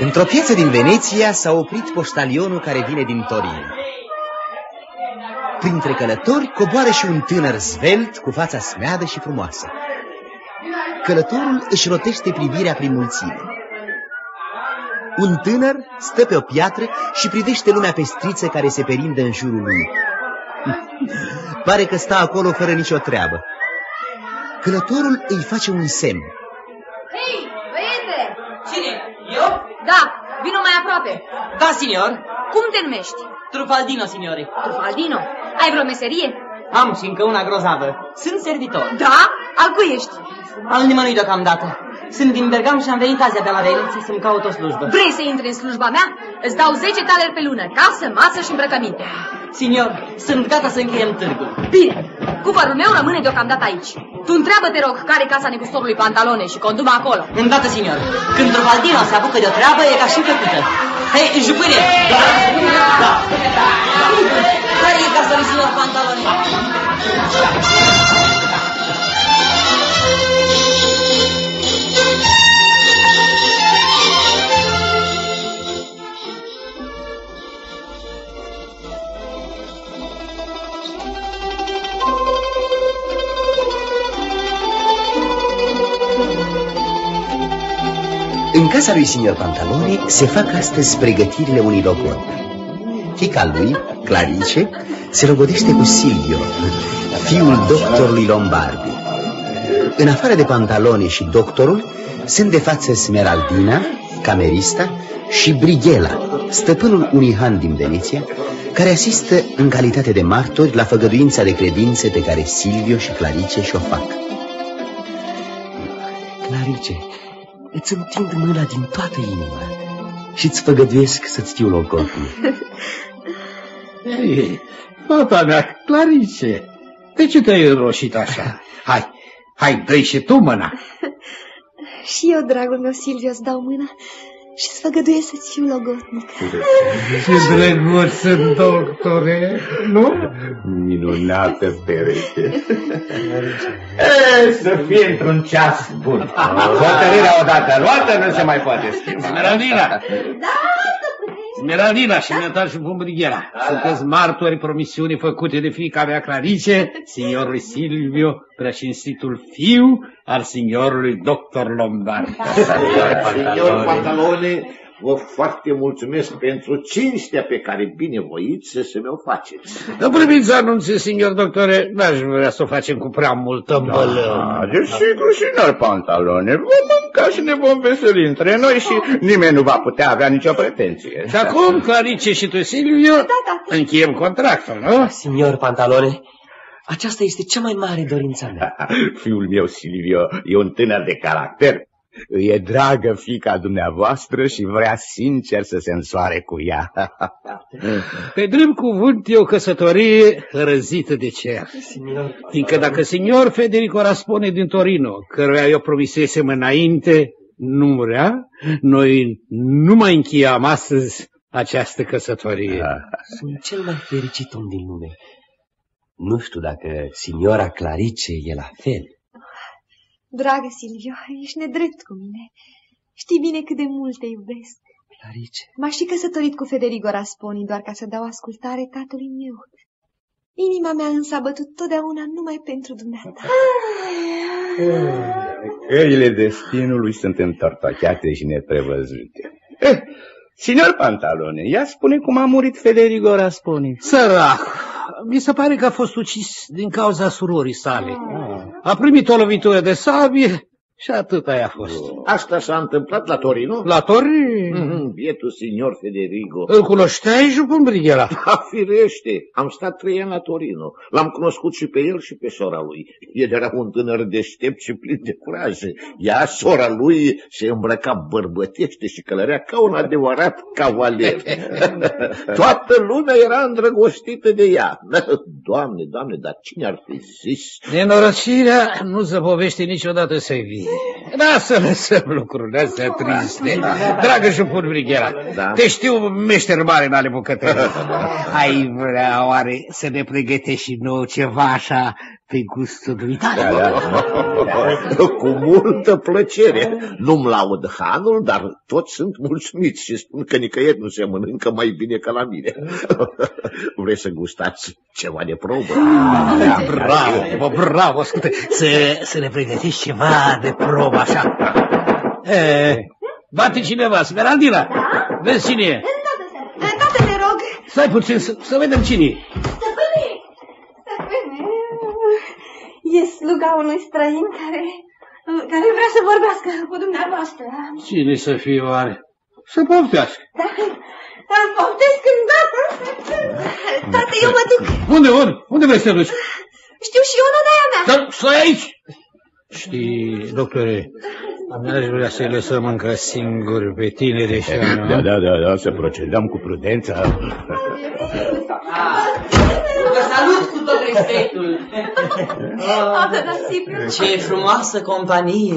Într-o piață din Veneția s-a oprit poștalionul care vine din Torino. Printre călători coboară și un tânăr zvelt cu fața smeadă și frumoasă. Călătorul își rotește privirea prin mulțime. Un tânăr stă pe o piatră și privește lumea pestriță care se perindă în jurul lui. Pare că stă acolo fără nicio treabă. Călătorul îi face un semn. Hei, băiete! Cine? Eu? Da, vino mai aproape. Da, signor. Cum te numești? Trufaldino, signore. Trufaldino. Ai vreo meserie? Am și încă una grozavă. Sunt servitor. Da? Al cui ești? Al nimănui deocamdată. Sunt din Bergam și am venit azi de la Veneția să-mi caut o slujbă. Vrei să intri în slujba mea? Îți dau 10 taleri pe lună, casă, masă și îmbrăcăminte. Signor, sunt gata să încheiem târgul. Bine, cuvărul meu rămâne deocamdată aici. Tu întreabă, te rog, care casa negustorului pantalone și condumă acolo. Îndată, signor. Când Trufaldino se apucă de o treabă, e ca și făcută. Hei, jupâne! Da. Care e casa lui signor pantalone? În casa lui signor Pantalone se fac astăzi pregătirile unui logodni. Fica lui, Clarice, se logodește cu Silvio, fiul doctorului Lombardi. În afară de Pantalone și doctorul, sunt de față Smeraldina, camerista și Brighela, stăpânul unui han din Veneția, care asistă în calitate de martori la făgăduința de credințe pe care Silvio și Clarice și-o fac. Clarice, îți întind mâna din toată inima și îți făgăduiesc să-ți fiu logodnic. Ei, fata mea, Clarice, de ce te-ai înroșit așa? Hai, hai, dă și tu mâna. Și eu, dragul meu, Silviu, îți dau mâna și îți făgăduiesc să-ți fiu logotnic. Ce drăguț sunt, doctore, nu? Minunată pereche. e, să fie într-un ceas bun. Hotărârea odată luată nu se mai poate schimba. Smeraldina! Da, Smeraldina și Metal și Bumbrighera, sunteți martori promisiunii făcute de fiica mea Clarice, signorului Silvio, preacinstitul fiu al signorului doctor Lombard. Signor Pantalone, vă foarte mulțumesc pentru cinstea pe care binevoiți să mi-o faceți. În privința anunții, signor doctore, n-aș vrea să o facem cu prea multă bălă. Da, desigur, signor Pantalone, vom mânca și ne vom veseli între noi și nimeni nu va putea avea nicio pretenție. Și acum, Clarice și tu, Silvio, da, da. încheiem contractul, nu? Signor Pantalone, aceasta este cea mai mare dorința mea. Fiul meu, Silvio, e un tânăr de caracter. Îi e dragă fica dumneavoastră și vrea sincer să se însoare cu ea. Pe drept cuvânt e o căsătorie răzită de cer. Fiindcă dacă signor Federico Raspone din Torino, căruia eu promisesem înainte, nu murea, noi nu mai încheiam astăzi această căsătorie. Sunt cel mai fericit om din lume. Nu știu dacă signora Clarice e la fel. Dragă Silvio, ești nedrept cu mine. Știi bine cât de mult te iubesc. Clarice. M-aș fi căsătorit cu Federico Rasponi doar ca să dau ascultare tatălui meu. Inima mea însă a bătut totdeauna numai pentru dumneata. Căile destinului sunt întortocheate și neprevăzute. Eh, signor Pantalone, ia spune cum a murit Federico Rasponi. Sărac! Mi se pare că a fost ucis din cauza surorii sale. A primit o lovitură de sabie și atât a fost. Asta s-a întâmplat la Torino? La Torino? Mm, bietul signor Federico. Îl cunoșteai, Jupân Brighela? Da, firește. Am stat trei ani la Torino. L-am cunoscut și pe el și pe sora lui. El era un tânăr deștept și plin de curaj. Ea, sora lui, se îmbrăca bărbătește și călărea ca un adevărat cavaler. Toată lumea era îndrăgostită de ea. Doamne, doamne, dar cine ar fi zis? Nenorocirea nu se povește niciodată să vie. Da, să lăsăm lucrurile astea triste. Dragă și pun Brighera, Da. te știu meșter mare în ale bucătării. Ai vrea oare să ne pregătești și nouă ceva așa pe gustul dumitare? Da, da. Cu multă plăcere. Nu-mi laud hanul, dar toți sunt mulțumiți și spun că nicăieri nu se mănâncă mai bine ca la mine. Vreți să gustați ceva de probă? Da, bravo, bă, bravo, ascultă, să, să ne pregătești ceva de probă așa. E, bate cineva, Smeraldina, vezi cine e? Tată, te rog. Stai puțin să, să vedem cine e. Stăpâne! Stăpâne! E sluga unui străin care, care vrea să vorbească cu dumneavoastră. Cine să fie oare? Să poftească. Da, îl poftesc îndată. Tată, eu mă duc. Unde, unde? Unde vrei să te duci? Știu și eu nodaia mea. Dar stai aici! Știi, doctore, n-aș vrea să-i lăsăm încă singuri pe tine de așa, Da, da, da, da, să procedăm cu prudență. Vă salut cu tot respectul. Tată, dar Sipiu. Ce frumoasă companie.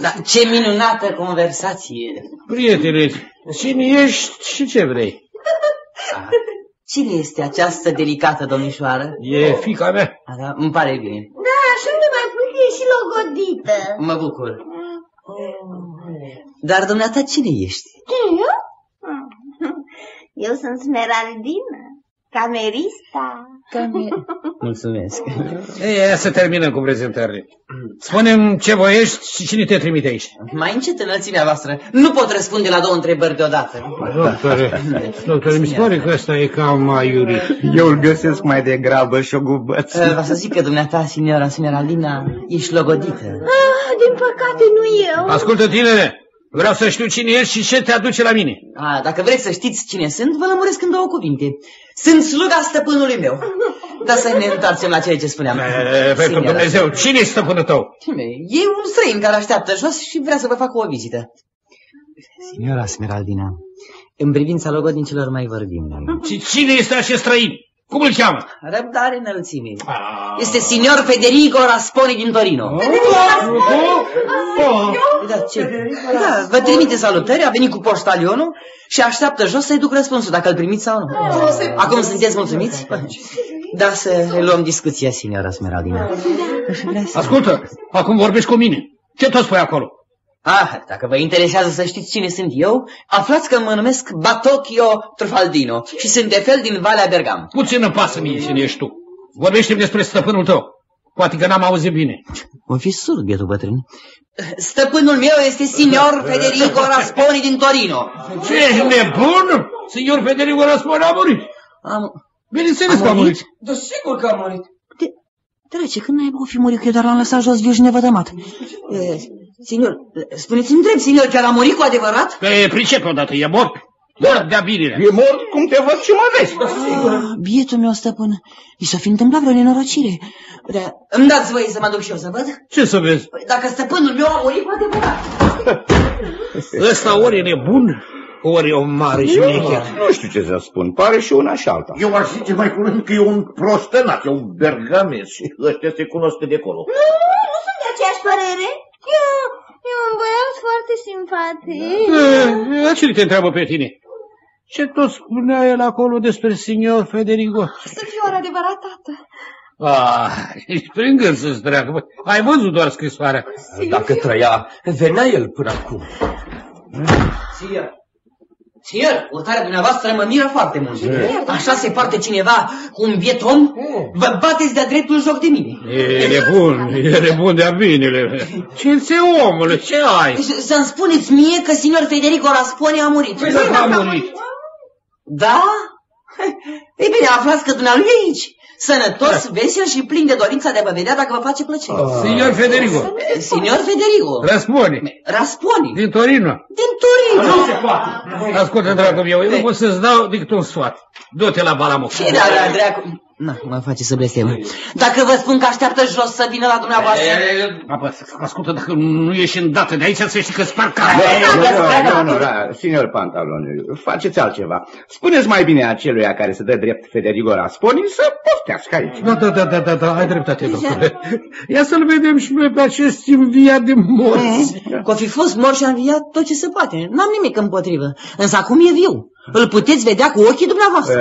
Da, ce minunată conversație. Prietene, cine ești și ce vrei? Cine este această delicată domnișoară? E fica mea. A, da, îmi pare bine. Da, așa nu mai spun că e și logodită. Mă bucur. Dar dumneata cine ești? Eu? Eu sunt Smeraldina, camerista. Mulțumesc. E, să terminăm cu prezentările. Spune-mi ce voiești și cine te trimite aici. Mai încet înălțimea voastră. Nu pot răspunde la două întrebări deodată. Doctore, doctore, mi se pare că ăsta e cam mai iurit. Eu îl găsesc mai degrabă șogubăț. Uh, Va să zic că dumneata, signora Smeraldina, ești logodită. Ah, din păcate nu eu. Ascultă, tinere, vreau să știu cine ești și ce te aduce la mine. A, dacă vreți să știți cine sunt, vă lămuresc în două cuvinte. Sunt sluga stăpânului meu. Dar să ne întoarcem la ceea ce spuneam. E, Pentru Signora. Dumnezeu, cine e stăpânul tău? E un străin care așteaptă jos și vrea să vă facă o vizită. Signora Smeraldina, în privința logodincilor mai vorbim. Și cine este acest străin? Cum îl cheamă? Răbdare înălțime. Este signor Federico Rasponi din Torino. Da, ce? Da, vă trimite salutări, a venit cu poștalionul și așteaptă jos să-i duc răspunsul, dacă îl primiți sau nu. Acum sunteți mulțumiți? Da, să reluăm discuția, signora Smeraldina. Aș vrea să- Ascultă, acum vorbești cu mine. Ce tot spui acolo? Ah, dacă vă interesează să știți cine sunt eu, aflați că mă numesc Batocchio Trufaldino și sunt de fel din Valea Bergam. Puțin îmi pasă mie cine ești tu. Vorbește-mi despre stăpânul tău. Poate că n-am auzit bine. O fi surd, bietul bătrân. Stăpânul meu este signor Federico Rasponi din Torino. Ce ești nebun? Signor Federico Raspone a murit. Am... Bineînțeles că a murit. Da, sigur că a murit. De... Drăce, când n-ai fi murit, că eu doar l-am lăsat jos viu și nevătămat. E, signor, spuneți-mi drept, signor, chiar a murit cu adevărat? Pe pricep odată, e mort. Mort de-a binele. E mort cum te văd și mă vezi. Ah, bietul meu stăpân, i s-a fi întâmplat vreo nenorocire. Da, îmi dați voie să mă duc și eu să văd? Ce să vezi? Păi, Dacă stăpânul meu a murit cu adevărat. Ăsta ori e nebun, ori e o mare șmecher. Nu știu ce să spun, pare și una și alta. Eu aș zice mai curând că e un prostănat, e un bergames și ăștia se cunosc de acolo. Nu, nu sunt de aceeași părere. Eu, e un băiat foarte simpatic. E, cine te întreabă pe tine? Ce tot spunea el acolo despre signor Federico? Să fiu oare adevărat, tată. Ah, ești prin gând să-ți treacă. bă. Ai văzut doar scrisoarea. Dacă trăia, venea el până acum. Signor, signor, urtarea dumneavoastră mă miră foarte mult. Așa se poartă cineva cu un biet om? Vă bateți de-a dreptul joc de mine. E nebun, e nebun de-a binele. Ce ți omule, ce ai? Să-mi spuneți mie că signor Federico Rasponi a murit. Păi dacă a murit. Da? Ei bine, aflați că dumnealui e aici. Sănătos, vesel și plin de dorința de a vă vedea dacă vă face plăcere. Signor Federico, Signor Federico. răspune. Rasponi. Din Torino. Din Torino. Ascultă, dragul meu, eu nu pot să-ți dau decât un sfat. Du-te la Balamoc. Ce da, da, dracu? Na, mă face să blestemă. Dacă vă spun că așteaptă jos să vină la dumneavoastră... Apă, ascultă, dacă nu ieși îndată de aici, să știi că spar Nu, cara. nu, nu, da, signor Pantalone, faceți altceva. Spuneți mai bine aceluia care se dă drept Federico Rasponi să poftească aici. Da, da, da, da, da, da, ai dreptate, doctore. Ia să-l vedem și noi pe acest înviat de morți. Că o fi fost mor și a înviat tot ce se poate. N-am nimic împotrivă. Însă acum e viu. Îl puteți vedea cu ochii dumneavoastră.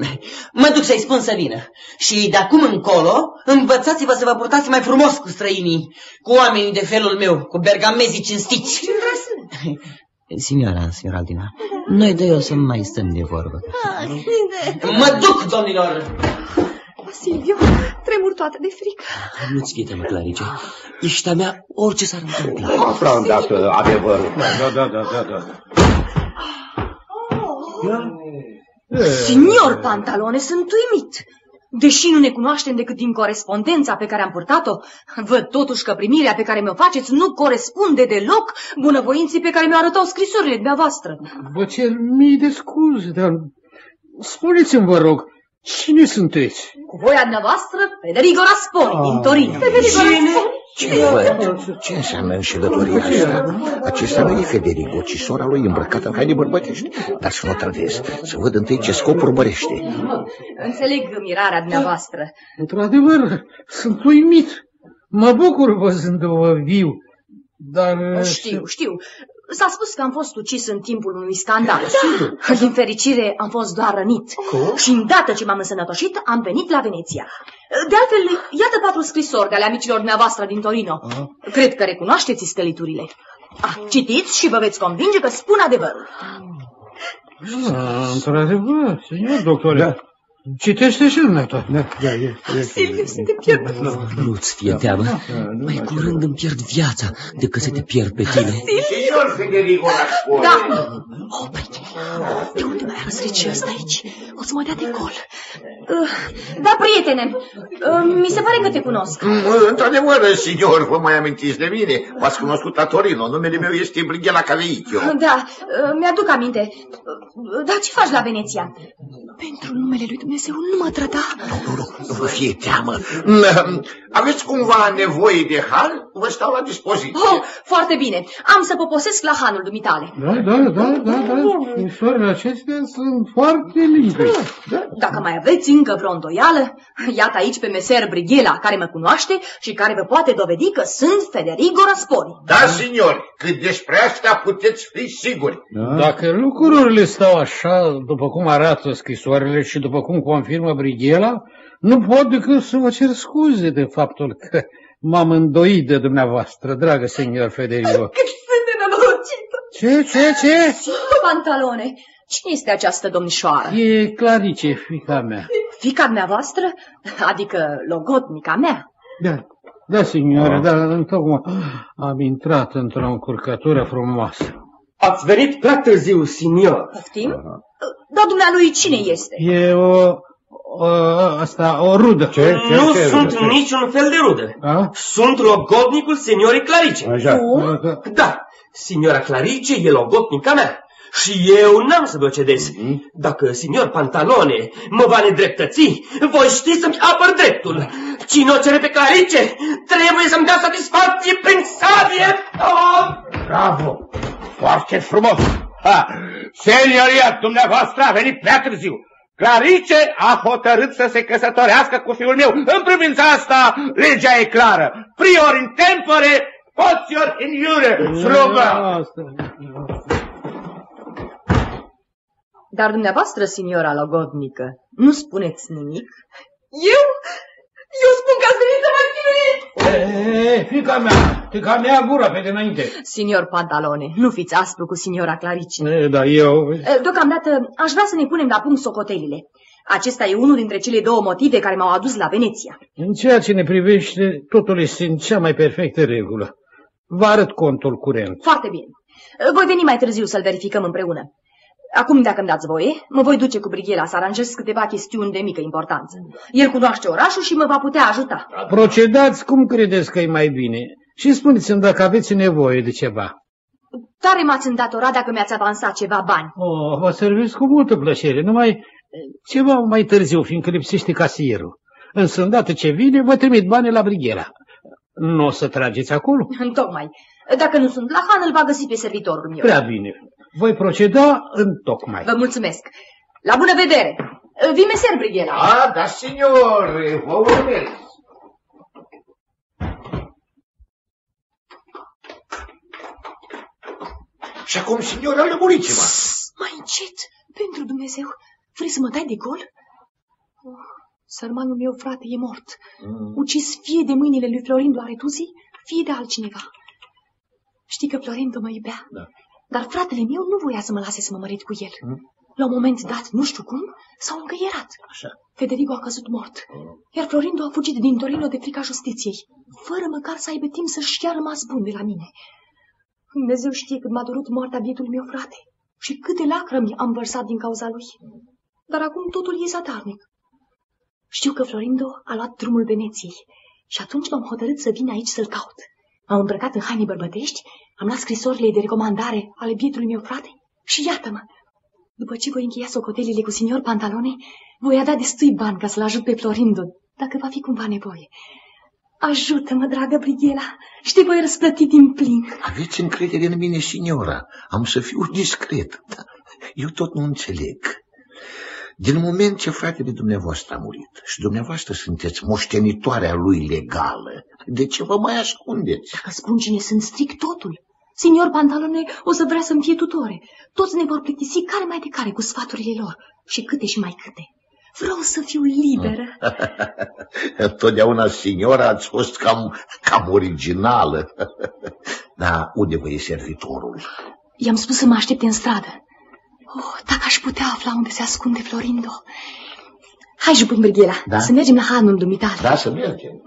Eh, Mă duc să-i spun să vină. Și de acum încolo, învățați-vă să vă purtați mai frumos cu străinii, cu oamenii de felul meu, cu bergamezii cinstiți. Signora, signora Aldina, noi doi o să mai stăm de vorbă. Mă duc, domnilor! Silviu, tremur toată de frică. Nu-ți fie teamă, Clarice. Ești a mea orice s-ar întâmpla. Cum aflam dacă adevărul? Da, da, da, da, da. Signor Pantalone, sunt uimit. Deși nu ne cunoaștem decât din corespondența pe care am purtat-o, văd totuși că primirea pe care mi-o faceți nu corespunde deloc bunăvoinții pe care mi-o arătau scrisorile dumneavoastră. Vă cer mii de scuze, dar spuneți-mi, vă rog, cine sunteți? Cu voia dumneavoastră, Federico Rasponi, din Torino. Federico Rasponi? Ce văd? Ce înseamnă înșelătoria asta? Acesta nu e Federico, ci sora lui îmbrăcată în haine bărbătești. Dar să nu trădez, să văd întâi ce scop urmărește. Înțeleg mirarea dumneavoastră. Într-adevăr, sunt uimit. Mă bucur văzându-vă viu, dar... Știu, știu. S-a spus că am fost ucis în timpul unui scandal. Da. Din fericire am fost doar rănit. Și îndată ce m-am însănătoșit, am venit la Veneția. De altfel, iată patru scrisori de ale amicilor dumneavoastră din Torino. Cred că recunoașteți scăliturile. Ah, citiți și vă veți convinge că spun adevărul. Ah, într-adevăr, signor doctore. Da. Citește și dumneata. Da, da, e, e. Silviu, să te pierd. Nu-ți fie teamă. Mai curând îmi pierd viața decât să te pierd pe tine. Signor Federico Rasponi. Da. Oprite. De unde mai a răsărit și ăsta aici? O să mă dea de gol. Uh, Da, prietene, uh, mi se pare că te cunosc. Mm, Într-adevăr, signor, vă mai amintiți de mine? V-ați cunoscut la Torino. Numele meu este Brighela Caveicchio. Da, uh, mi-aduc aminte. Uh, Dar ce faci la Veneția? Pentru numele lui Dumnezeu nu mă trăda. Nu, nu, nu vă fie teamă. Mm, Aveți cumva nevoie de hal? Vă stau la dispoziție. Oh, foarte bine. Am să poposesc la hanul dumitale. Da, da, da, da, da. Scrisorile acestea sunt foarte limpezi. Da. Dacă mai aveți încă vreo îndoială, iată aici pe meser Brighela, care mă cunoaște și care vă poate dovedi că sunt Federico Rasponi. Da, signor, cât despre asta puteți fi siguri. Dacă lucrurile stau așa, după cum arată scrisoarele și după cum confirmă Brighela, nu pot decât să vă cer scuze de faptul că m-am îndoit de dumneavoastră, dragă senior Federico. Cât sunt de nenorocită. Ce, ce, ce? Pantalone, cine este această domnișoară? E Clarice, fica mea. Fica dumneavoastră? Adică logotnica mea? Da, da, signore, da, întocmai am intrat într-o încurcătură frumoasă. Ați venit prea târziu, signor. Poftim? Dar dumnealui cine este? E o, o asta, o rudă. Ce? Nu sunt niciun fel de rudă. A? Sunt logodnicul seniorii Clarice. Așa. Da, signora Clarice e logotnica mea. Și eu n-am să vă cedez. Dacă signor Pantalone mă va nedreptăți, voi ști să-mi apăr dreptul. Cine o cere pe Clarice trebuie să-mi dea satisfacție prin sabie. Oh! Bravo! Foarte frumos! Ha! Senioria dumneavoastră a venit prea târziu. Clarice a hotărât să se căsătorească cu fiul meu. În privința asta, legea e clară. Prior in tempore, potior in iure. Slugă! Asta. Dar dumneavoastră, signora logodnică, nu spuneți nimic? Eu? Eu spun că ați venit să mă chinuiți. E, fica mea, fica mea gura pe dinainte. Signor Pantalone, nu fiți aspru cu signora Clarice. E, da, eu... Eh, Deocamdată aș vrea să ne punem la punct socotelile. Acesta e unul dintre cele două motive care m-au adus la Veneția. În ceea ce ne privește, totul este în cea mai perfectă regulă. Vă arăt contul curent. Foarte bine. Eh, Voi veni mai târziu să-l verificăm împreună. Acum, dacă îmi dați voie, mă voi duce cu Brighela să aranjez câteva chestiuni de mică importanță. El cunoaște orașul și mă va putea ajuta. Procedați cum credeți că e mai bine și spuneți-mi dacă aveți nevoie de ceva. Tare m-ați îndatorat dacă mi-ați avansat ceva bani. Oh, vă servesc cu multă plăcere, numai Ceva mai târziu, fiindcă lipsește casierul. Însă, îndată ce vine, vă trimit bani la Brighera. Nu o să trageți acolo? Tocmai. Dacă nu sunt la Han, îl va găsi pe servitorul meu. Prea bine. Voi proceda în tocmai. Vă mulțumesc. La bună vedere. Vi meser, Brighela. Ah, da, signor, vă urmez. Și acum, signora, lămuriți-mă. Mai încet, pentru Dumnezeu. Vrei să mă dai de gol? Oh, sărmanul meu frate e mort. Mm. Ucis fie de mâinile lui Florindo Aretuzi, fie de altcineva. Știi că Florindo mă iubea. Da. Dar fratele meu nu voia să mă lase să mă mărit cu el. Mm. La un moment dat, nu știu cum, s-au încăierat. Așa. Federico a căzut mort, iar Florindo a fugit din Torino de frica justiției, fără măcar să aibă timp să-și ia rămas bun de la mine. Dumnezeu știe cât m-a durut moartea bietul meu frate și câte lacrimi am vărsat din cauza lui. Dar acum totul e zadarnic. Știu că Florindo a luat drumul Veneției și atunci m-am hotărât să vin aici să-l caut. M-am îmbrăcat în haine bărbătești, am luat scrisorile de recomandare ale bietului meu frate și iată-mă. După ce voi încheia socotelile cu signor Pantalone, voi avea destui bani ca să-l ajut pe Florindo, dacă va fi cumva nevoie. Ajută-mă, dragă Brighela, și te voi răsplăti din plin. Aveți încredere în mine, signora. Am să fiu discret. Dar eu tot nu înțeleg. Din moment ce fratele dumneavoastră a murit și dumneavoastră sunteți moștenitoarea lui legală, de ce vă mai ascundeți? Dacă spun cine sunt, stric totul. Signor Pantalone o să vrea să-mi fie tutore. Toți ne vor plictisi care mai de care cu sfaturile lor. Și câte și mai câte. Vreau să fiu liberă. Totdeauna, signora, ați fost cam, cam originală. Dar unde vă e servitorul? I-am spus să mă aștepte în stradă. Oh, dacă aș putea afla unde se ascunde Florindo. Hai, jupân Brighela, Da? să mergem la hanul dumitale. Da, să mergem.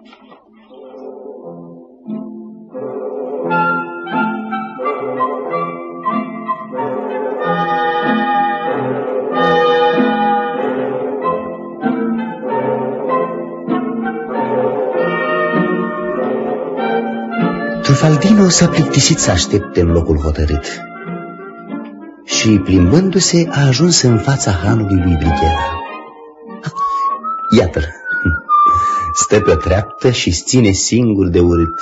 Trufaldino s-a plictisit să aștepte în locul hotărât și, plimbându-se, a ajuns în fața hanului lui Brighera. Iată-l! Stă pe o treaptă și ține singur de urât.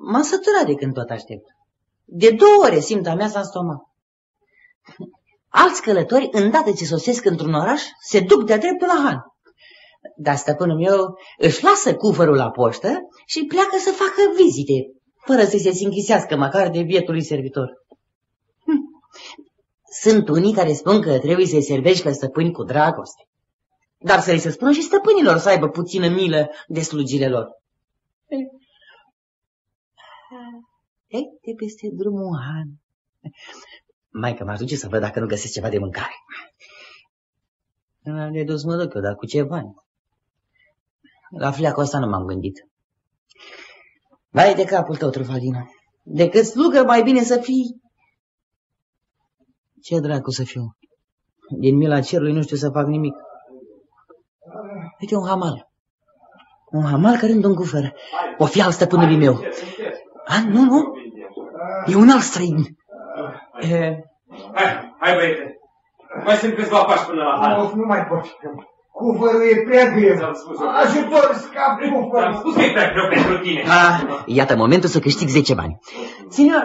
M-am săturat de când tot aștept. De două ore simt a mea în stomac. Alți călători, îndată ce sosesc într-un oraș, se duc de-a dreptul la Han. Dar stăpânul meu își lasă cufărul la poștă și pleacă să facă vizite, fără să se închisească măcar de bietului servitor. Hm. Sunt unii care spun că trebuie să-i servești pe stăpâni cu dragoste. Dar să-i se spună și stăpânilor să aibă puțină milă de slugile lor. Ei, de peste drumul Han. Mai că mă duce să văd dacă nu găsesc ceva de mâncare. De dus mă duc eu, dar cu ce bani? La fleacul ăsta nu m-am gândit. Vai de capul tău, Trufalino. Decât slugă, mai bine să fii... Ce dracu să fiu? Din mila cerului nu știu să fac nimic. Uite un hamal. Un hamal care îmi dă un cufăr. O fi al stăpânului meu. A, nu, nu. E un alt străin. E, Hai, hai băiete. Mai sunt câțiva pași până la Han. Of, nu mai pot. Cuvărul e prea greu. Ți-am spus. Ajutor, scap Ți-am cuvărul. spus că e prea greu pentru tine. a, iată momentul să câștig 10 bani. Signor,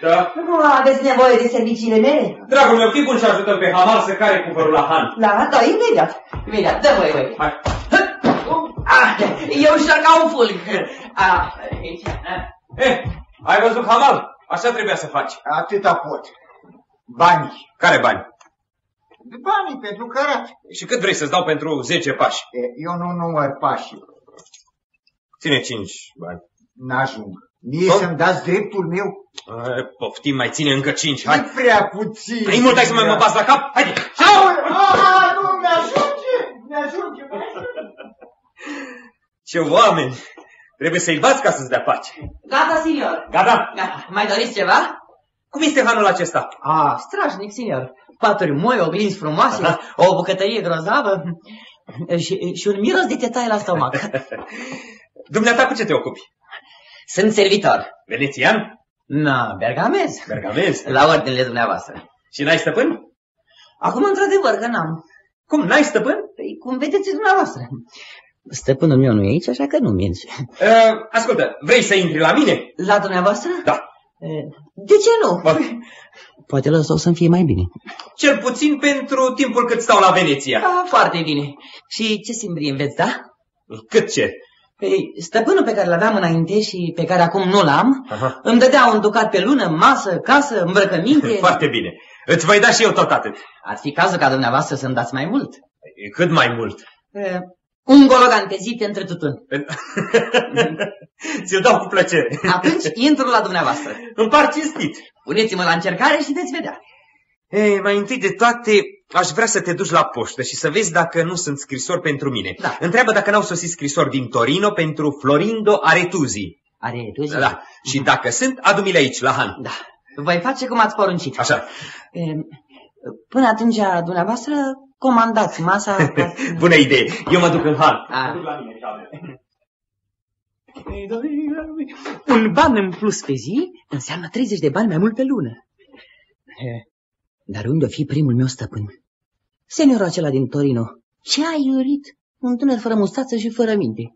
Da? nu aveți nevoie de serviciile mele? Dragul meu, fii bun și ajutăm pe Hamal să care cuvărul la Han. Da, da, imediat. Imediat, dă voi, voi. Hai. Ah, eu și ca un fulg. Ah, aici. ah. Eh, ai văzut Hamal? Așa trebuia să faci. Atâta pot. Bani. Care bani? Banii pentru cărat. Și cât vrei să-ți dau pentru 10 pași? E, Eu nu număr pașii. Ține 5 bani. N-ajung. Mie Bun. să-mi dați dreptul meu? Hai, poftim, mai ține încă 5. E Hai. prea puțin. Păi mult ai să mai mă bați la cap? Haide! Aoleu, a, nu, mi-ajunge. Mi-ajunge. Ce oameni! Trebuie să-i bați ca să-ți dea pace. Gata, signor. Gata? Gata. Mai doriți ceva? Cum este hanul acesta? Ah, strașnic, signor. Paturi moi, oglinzi frumoase, o bucătărie grozavă și, și un miros de tetaie la stomac. Dumneata cu ce te ocupi? Sunt servitor. Venețian? Na, bergamez. Bergamez? La ordinele dumneavoastră. Și n-ai stăpân? Acum, într-adevăr, că n-am. Cum, n-ai stăpân? Păi, cum vedeți dumneavoastră. Stăpânul meu nu e aici, așa că nu minți. Uh, ascultă, vrei să intri la mine? La dumneavoastră? Da. De ce nu? Poate la o să-mi fie mai bine. Cel puțin pentru timpul cât stau la Veneția. Da, foarte bine. Și ce simbrie veți da? Cât ce? Păi, stăpânul pe care l-aveam înainte și pe care acum nu l-am, îmi dădea un ducat pe lună, masă, casă, îmbrăcăminte. Foarte bine. Îți voi da și eu tot atât. Ar fi cazul ca dumneavoastră să-mi dați mai mult. Cât mai mult? E, un gologan pe zi pentru tutun. Ți-o dau cu plăcere. Atunci intru la dumneavoastră. Îmi par cinstit. Puneți-mă la încercare și veți vedea. Ei, mai întâi de toate, aș vrea să te duci la poștă și să vezi dacă nu sunt scrisori pentru mine. Da. Întreabă dacă n-au sosit scrisori din Torino pentru Florindo Aretuzi. Aretuzi? Da. Și dacă sunt, adu-mi-le aici, la Han. Da. Voi face cum ați poruncit. Așa. E, până atunci, dumneavoastră, comandați masa... Bună idee. Eu mă duc în Han. A. Un ban în plus pe zi înseamnă 30 de bani mai mult pe lună. Dar unde o fi primul meu stăpân? Seniorul acela din Torino. Ce ai iurit? Un tânăr fără mustață și fără minte.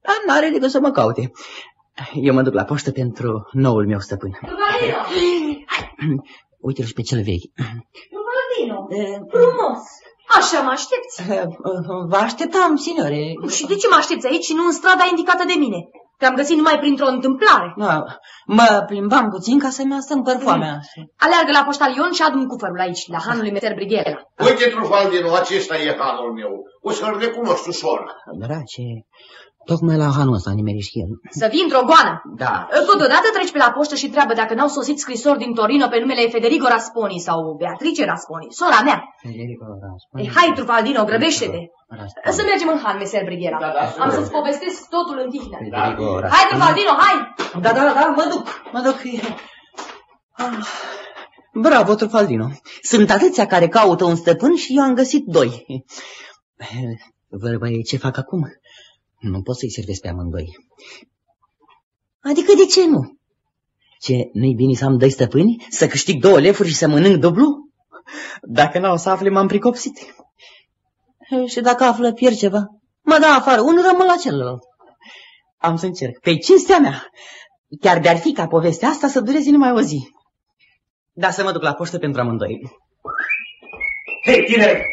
Dar n-are decât să mă caute. Eu mă duc la poștă pentru noul meu stăpân. Uite-l și pe cel vechi. Valdino, frumos. Așa mă aștepți. Vă așteptam, signore. Și de ce mă aștepți aici și nu în strada indicată de mine? Te-am găsit numai printr-o întâmplare. Da, mă plimbam puțin ca să-mi astâmpăr foamea. Aleargă la poștalion și adu-mi cufărul aici, la hanul lui Meter Brighela. Uite, Trufaldino, acesta e hanul meu. O să-l recunosc ușor. Drace, tocmai la hanul ăsta nimeri și el. Să vii într-o goană. Da. Totodată treci pe la poștă și treabă dacă n-au sosit scrisori din Torino pe numele Federico Rasponi sau Beatrice Rasponi, sora mea. Federico Rasponi. E, hai, Trufaldino, grăbește-te. Să mergem în han, meser Brighela. Da, da, Am să-ți povestesc totul în tihnă. Federico Rasponi. Hai, Trufaldino, hai! Da, da, da, mă duc, mă duc. Ah, Bravo, Trufaldino. Sunt atâția care caută un stăpân și eu am găsit doi. Vorba e ce fac acum. Nu pot să-i servesc pe amândoi. Adică de ce nu? Ce, nu-i bine să am doi stăpâni? Să câștig două lefuri și să mănânc dublu? Dacă n-au să afle, m-am pricopsit. E, Și dacă află, pierd ceva. Mă da afară, unul rămân la celălalt. Am să încerc. Pe cinstea mea. Chiar de-ar fi ca povestea asta să dureze numai o zi. Da, să mă duc la poștă pentru amândoi. Hei, tinere!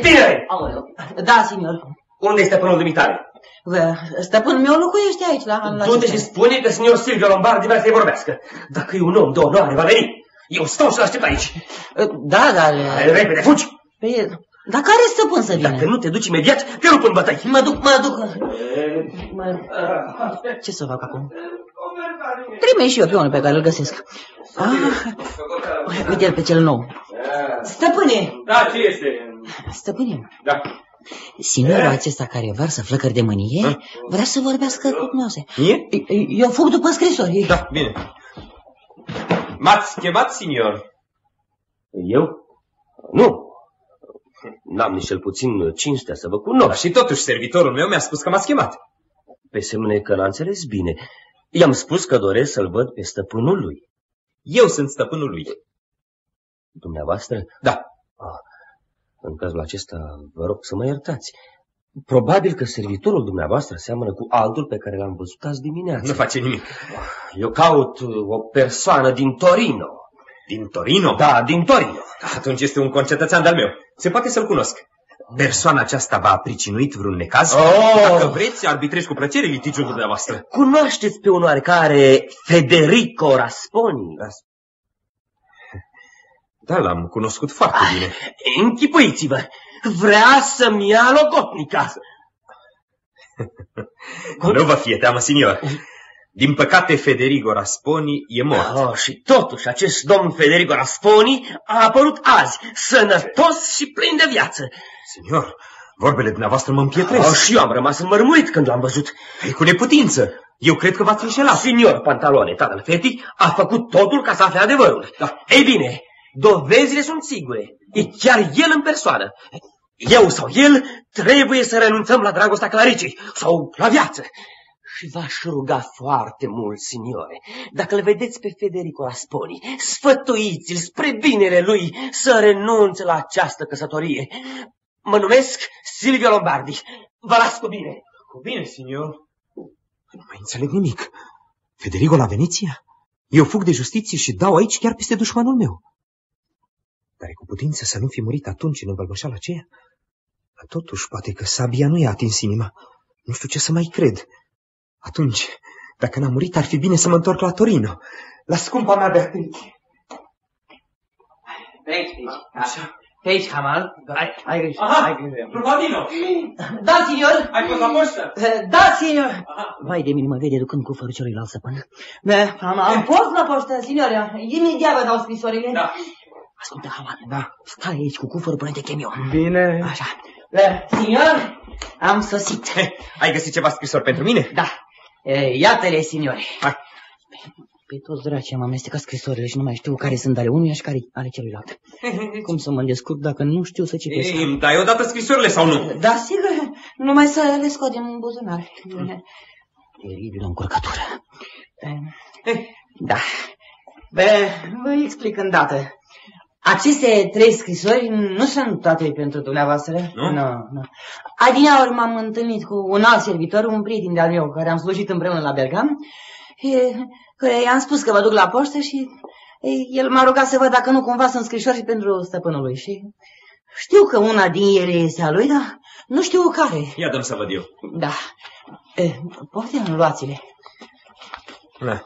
Tinere! Aoleu. Da, signor. Unde este stăpânul dumitare? Vă, Stăpânul meu locuiește aici, la... la Du-te ce- și spune că signor Silvio Lombardi vrea să-i vorbească. Dacă e un om de onoare, va veni. Eu stau să-l aștept aici. Da, dar... Hai, repede, fugi! Pe... Dar care stăpân să vină? Dacă nu te duci imediat, te rup în bătăi. Mă duc, mă duc. Mă... Ce să fac acum? Trimei și eu pe unul pe care îl găsesc. Ah, uite-l pe cel nou. Stăpâne! Da, ce este? Stăpâne, Da. Signorul acesta care varsă flăcări de mânie vrea să vorbească cu dumneavoastră. Mie? Eu fug după scrisori. Da, bine. M-ați chemat, signor? Eu? Nu. N-am nici cel puțin cinstea să vă cunosc. și totuși, servitorul meu mi-a spus că m-ați chemat. Pe semne că n-a înțeles bine. I-am spus că doresc să-l văd pe stăpânul lui. Eu sunt stăpânul lui. Dumneavoastră? Da. Ah, în cazul acesta, vă rog să mă iertați. Probabil că servitorul dumneavoastră seamănă cu altul pe care l-am văzut azi dimineață. Nu face nimic. Eu caut uh, o persoană din Torino. Din Torino? Da, din Torino. Atunci este un concetățean de-al meu. Se poate să-l cunosc. Persoana aceasta v-a pricinuit vreun necaz? Oh! Dacă vreți, arbitrez cu plăcere litigiul dumneavoastră. Cunoașteți pe un oarecare Federico Rasponi? Da, l-am cunoscut foarte bine. Închipuiți-vă, vrea să-mi ia logotnica. Nu vă fie teamă, signor. Din păcate, Federico Rasponi e mort. Oh, și totuși, acest domn Federico Rasponi a apărut azi, sănătos și plin de viață. Signor, vorbele dumneavoastră mă împietresc. Oh, și eu am rămas înmărmuit când l-am văzut. E cu neputință. Eu cred că v-ați înșelat. Signor Pantalone, tatăl fetii, a făcut totul ca să afle adevărul. Da. Ei bine, dovezile sunt sigure. E chiar el în persoană. Eu sau el trebuie să renunțăm la dragostea Claricei sau la viață. Și v-aș ruga foarte mult, signore, dacă îl vedeți pe Federico Rasponi, sfătuiți-l spre binele lui să renunțe la această căsătorie. Mă numesc Silvio Lombardi. Vă las cu bine. Cu bine, signor. Nu mai înțeleg nimic. Federico la Veneția? Eu fug de justiție și dau aici chiar peste dușmanul meu. Dar e cu putință să nu fi murit atunci în învălmășala aceea? Dar totuși, poate că sabia nu i-a atins inima. Nu știu ce să mai cred. Atunci, dacă n-a murit, ar fi bine să mă întorc la Torino, la scumpa mea Beatrice. Pe aici, pe aici. Așa. Pe aici, Hamal. Ai, ai grijă, Aha, ai grijă. Rufadino, Da, signor. ai fost la poștă? Da, signor. Vai de mine, mă vede ducând cu fărăciorul la săpân. Da, am, am fost la poștă, signor. Imediat vă dau scrisorile. Da. Ascultă, Hamal. Da. Stai aici cu cufărul până te chem eu. Bine. Așa. Da, signor, am sosit. Ai găsit ceva scrisori pentru mine? Da. E, Iată-le, signore. Hai. Pe toți dracii am amestecat scrisorile și nu mai știu care sunt ale unuia și care ale celuilalt. Cum să mă descurc dacă nu știu să citesc? Ei, îmi dai odată scrisorile sau nu? Da, sigur, numai să le scoatem în buzunar. Teribilă încurcătură. Da. Bă, vă explic îndată. Aceste trei scrisori nu sunt toate pentru dumneavoastră. Nu? Nu, nu. Adineauri m-am întâlnit cu un alt servitor, un prieten de-al meu, care am slujit împreună la Bergam, e, care i-am spus că vă duc la poștă și e, el m-a rugat să văd dacă nu cumva sunt scrisori și pentru stăpânul lui. Și știu că una din ele este a lui, dar nu știu care. Ia dăm să văd eu. Da. E, poftim, luați-le. Da.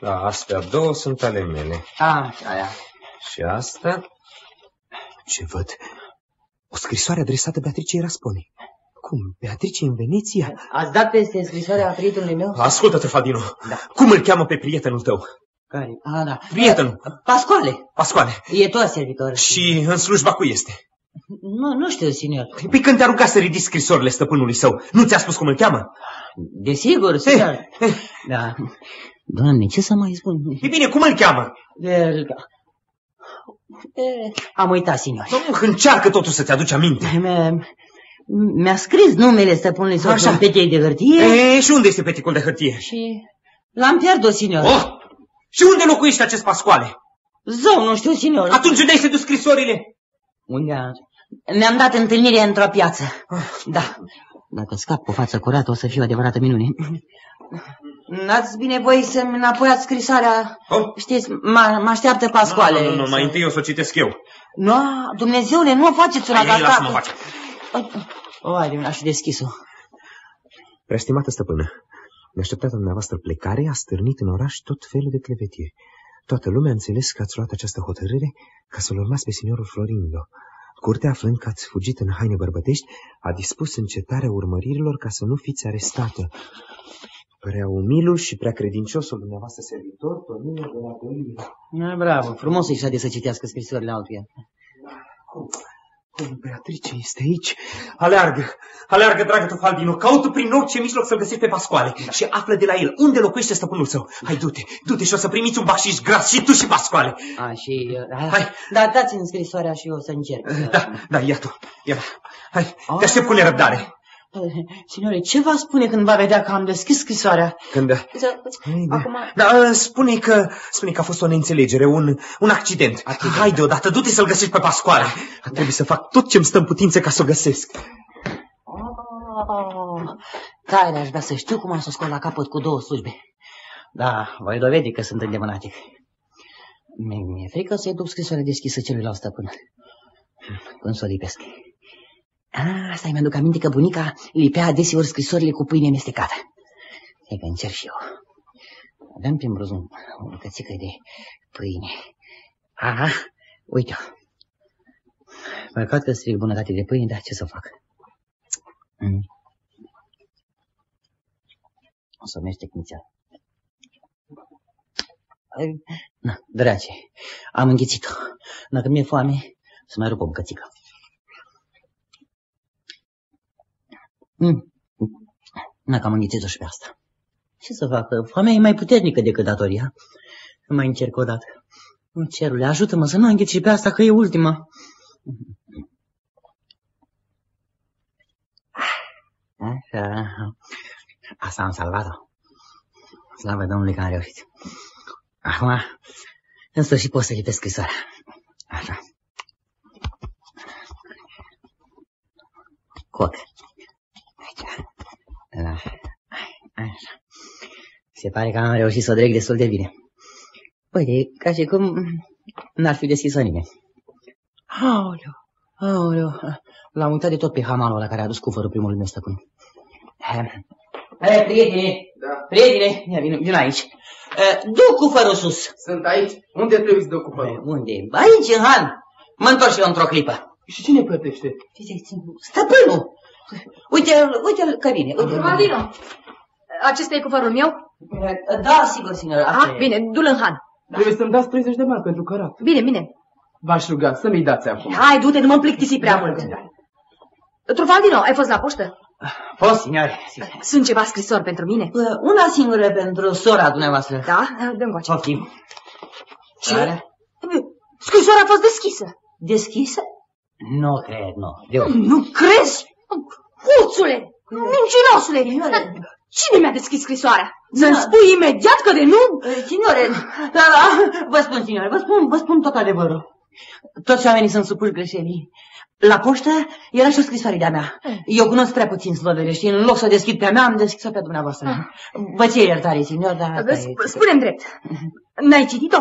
Da, astea două sunt ale mele. A, aia. Și asta... Ce văd? O scrisoare adresată Beatricei Rasponi. Cum? Beatrice în Veneția? Ați dat peste scrisoarea prietenului meu? Ascultă, Trofadino. Da. Cum îl cheamă pe prietenul tău? Care? A, da. Prietenul. Pascoale. Pascoale. E tot servitor. Și în slujba cu este. Nu, nu știu, signor. Păi când te-a rugat să ridici scrisorile stăpânului său, nu ți-a spus cum îl cheamă? Desigur, signor. Da. Doamne, ce să mai spun? E bine, cum îl cheamă? El... E, Am uitat, signor. Nu, încearcă totul să-ți aduci aminte. Mi-a- Mi-a scris numele stăpânului său Așa. pe petei de hârtie E, și unde este peticul de hârtie? și l-am pierdut, signor. Oh! Și unde locuiește acest Pascoale? Zău, nu știu, signor. Atunci unde ai să duci scrisorile? Unde a... Ne-am dat întâlnire într-o piață. Da. Dacă scap cu față curată, o să fie o adevărată minune. N-ați binevoie să-mi înapoiați scrisoarea. Oh. Știți, mă mă așteaptă Pascoale. Nu, nu, nu, mai întâi o să o citesc eu. Nu, Dumnezeule, nu faceți una Hai, ca lasă-mă face. O, hai, aș fi deschis-o. Preestimată stăpână, neașteptata dumneavoastră plecare a stârnit în oraș tot felul de clevetie. Toată lumea a înțeles că ați luat această hotărâre ca să-l urmați pe signorul Florindo. Curtea, aflând că ați fugit în haine bărbătești, a dispus încetarea urmăririlor ca să nu fiți arestată. Prea umilul și prea credinciosul dumneavoastră servitor, Tonino de la Bolivia. Da, bravo, frumos îi de să citească scrisorile altuia. Cum, Beatrice este aici? Aleargă, aleargă, dragă Tofaldino, caută prin orice mijloc să-l găsești pe Pascoale și află de la el unde locuiește stăpânul său. Hai, du-te, du-te și o să primiți un bașiș gras și tu și Pascoale. A, și... uh, Hai. Da, dați-mi scrisoarea și eu o să încerc. Da, da, ia tu, ia. Hai, te aștept cu nerăbdare. Uh, Signore, ce va spune când va vedea că am deschis scrisoarea? Când... Să- Acum... Da, spune că, spune că a fost o neînțelegere, un, un accident. Hai deodată, du-te să-l găsești pe Pascoale. Trebuie să fac tot ce-mi stă în putință ca să o găsesc. Oh, tare aș vrea să știu cum am să o scot la capăt cu două slujbe. Da, voi dovedi că sunt îndemânatic. Mi- Mi-e frică să-i duc scrisoarea deschisă celuilalt stăpân. Când să o lipesc. A, asta mi-aduc aminte că bunica lipea adeseori scrisorile cu pâine mestecată. Hai că încerc și eu. Dăm prin bruzun o bucățică de pâine. Aha, uite-o. Păcat că stric bunătate de pâine, dar ce să fac? Mm. O să mestec nițel. Ai, Na, dragi, am înghițit-o. Dacă mi-e foame, să mai rup o bucățică. Mm. Na, că am înghițit-o și pe asta. Ce să fac? Foamea e mai puternică decât datoria. Mai încerc o dată. Cerule, ajută-mă să nu înghiț și pe asta, că e ultima. Așa. Asta am salvat-o. Slavă Domnului că am reușit. Acum, în sfârșit pot să citesc scrisoarea. Așa. Coc. Aici. Da. Așa. Se pare că am reușit să o dreg destul de bine. Uite, ca și cum n-ar fi deschis-o nimeni. Aoleu, aoleu, l-am uitat de tot pe hamanul ăla care a adus cufărul primului meu stăpân. Hai, prietene, Da. prietene, ia vin, vin aici. Uh, Du cufărul sus. Sunt aici? Unde trebuie să dau cu părul? Unde? Aici, în han. Mă întorc și eu într-o clipă. Și cine plătește? Stăpânul. Uite-l, uite-l că vine. Uite Valdino, acesta e cufărul meu? Da, sigur, signor. Ah, bine, du-l în han. Trebuie să-mi dați 30 de bani pentru cărat. Bine, bine. V-aș ruga să mi-i dați acum. Hai, du-te, nu mă plictisi prea mult. Trufaldino, ai fost la poștă? Fost, signore. Sunt ceva scrisori pentru mine? Una singură pentru sora dumneavoastră. Da? Dă-mi coace. Poftim. Ce? Scrisoarea a fost deschisă. Deschisă? Nu cred, nu. De unde? Nu crezi? Huțule! Mincinosule! Cine mi-a deschis scrisoarea? Să-mi spui imediat că de nu? Signore, da, da, vă spun, signore, vă spun, vă spun tot adevărul. Toți oamenii sunt supuși greșelii. La poștă era și o scrisoare de-a mea. Eu cunosc prea puțin slovele și în loc să o deschid pe-a mea, am deschis-o pe dumneavoastră. Vă cer iertare, signor, dar... asta e. Sp- Spune-mi drept. N-ai citit-o?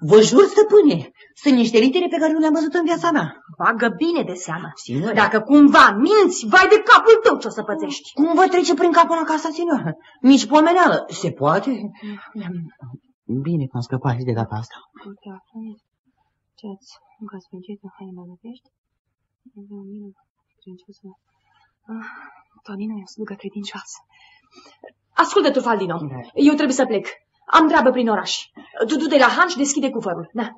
Vă jur, stăpâne, sunt niște litere pe care nu le-am văzut în viața mea. Bagă bine de seamă. Signore. Dacă cumva minți, vai de capul tău ce o să pățești. Cum vă trece prin capul la casa, signor? Nici pomeneală. Se poate? Bine că am scăpat și de data asta. Uite, acum ce-ați încă sfârșit în haine băgătești? Tonino e o slugă credincioasă. Ascultă, Trufaldino, eu trebuie să plec. Am treabă prin oraș. Tu du-te la Hanș și deschide cufărul. Da.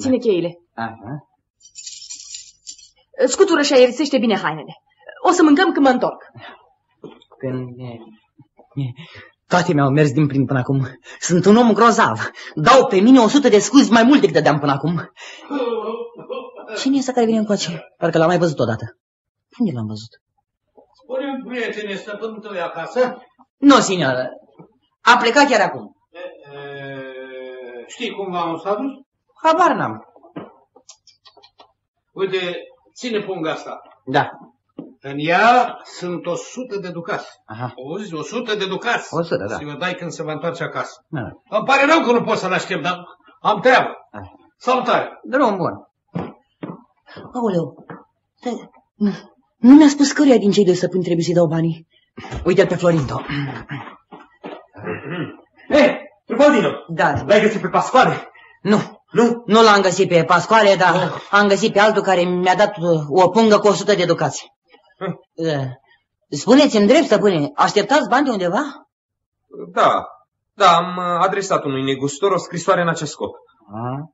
Ține cheile. Aha. Scutură și aerisește bine hainele. O să mâncăm când mă întorc. Când... e- e- Toate mi-au mers din plin până acum. Sunt un om grozav. Dau pe mine o sută de scuzi mai mult decât dădeam până acum. Cine e ăsta care vine încoace? Parcă l-am mai văzut odată. Unde l-am văzut? Spune-mi, prietene, stăpânul tău e acasă? Nu, signoră. A plecat chiar acum. E, știi cum v-am adus? Habar n-am. Uite, ține punga asta. Da. În ea sunt o sută de ducați. Aha. Auzi, o sută de ducați. O sută, da. Și vă dai când se va întoarce acasă. Da. Îmi pare rău că nu pot să-l aștept, dar am treabă. Ah. Salutare! Drum bun. Aoleu, stai, nu, nu mi-a spus căruia din cei doi săpâni trebuie să-i dau banii. Uite-l pe Florinto. Hei, Trufaldino, Da, l-ai găsit pe Pascoale? nu, Nu? nu l-am găsit pe Pascoale, dar am găsit pe altul care mi-a dat uh, o pungă cu o sută de ducați. Uh, Spuneți-mi drept, stăpâne, așteptați bani de undeva? Da, da, am uh, adresat unui negustor o scrisoare în acest scop. Uh,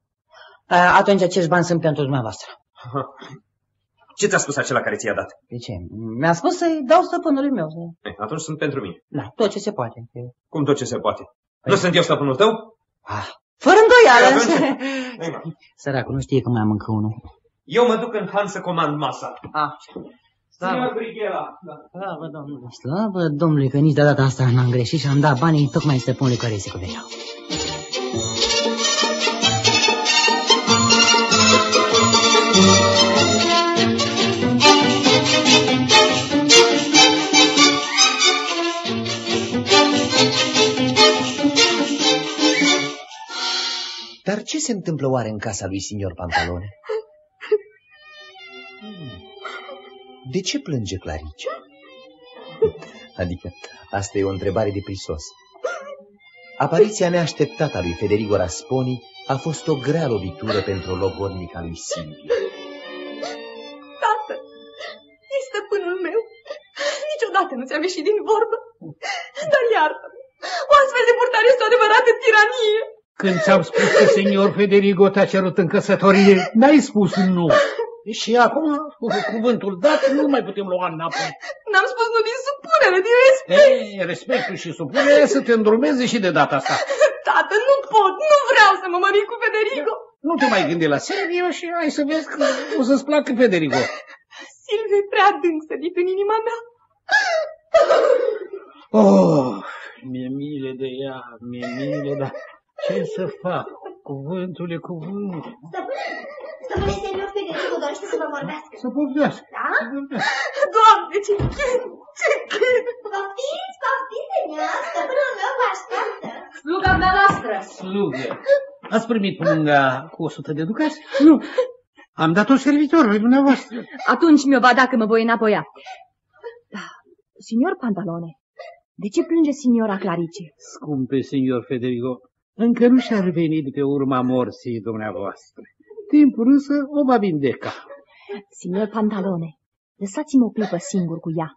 Atunci acești bani sunt pentru dumneavoastră. Ce ți-a spus acela care ți-a dat? De ce? Mi-a spus să-i dau stăpânului meu. Eh, atunci sunt pentru mine. Da, tot ce se poate. Cum tot ce se poate. Nu sunt eu stăpânul tău? Ah, fără îndoială. Hai, mă. Săracul nu știe că mai am încă unul. Eu mă duc în han să comand masa. Ah. Signor Brighela. Da. Slavă Domnului. Slavă Domnului că nici de data asta n-am greșit și am dat banii tocmai stăpânului care se cuveneau. Dar ce se întâmplă oare în casa lui signor Pantalone? Hmm. De ce plânge Clarice? Adică, asta e o întrebare de prisos. Apariția neașteptată a lui Federico Rasponi a fost o grea lovitură pentru logodnica lui Silvia. Tată, e stăpânul meu. Niciodată nu ți-am ieșit din vorbă. Dar iartă O astfel de purtare este o adevărată tiranie. Când ți-am spus că senior Federico te-a cerut în căsătorie, n-ai spus nu. Și acum, cu cuvântul dat, nu mai putem lua înapoi. N-am spus nu din supunere, din respect. Ei, respectul și supunerea să te îndrumeze și de data asta. Tată, nu pot, nu vreau să mă mărit cu Federico. Nu te mai gândi la Silvio și hai să vezi că o să-ți placă Federico. Silviu e prea adânc sădit în inima mea. Oh, mi-e mile de ea. Da, mie mile, dar ce să fac? Cuvântul e cuvânt. Stăpâne, senior Federico dorește să vă vorbească. Să povestească. Da? Doamne, ce chin, ce chin! Poftiți, poftiți, senior, stăpânul meu vă așteaptă. Sluga mea noastră. Slugă. Ați primit punga cu 100 de ducați? Nu. Am dat-o servitorului dumneavoastră. Atunci mi-o va da că mă voi înapoia. Da, signor Pantalone, de ce plânge signora Clarice? Scumpe, signor Federico, încă nu și-a revenit pe urma morții dumneavoastră. Timpul însă o va vindeca. Signor Pantalone, lăsați-mă o clipă singur cu ea.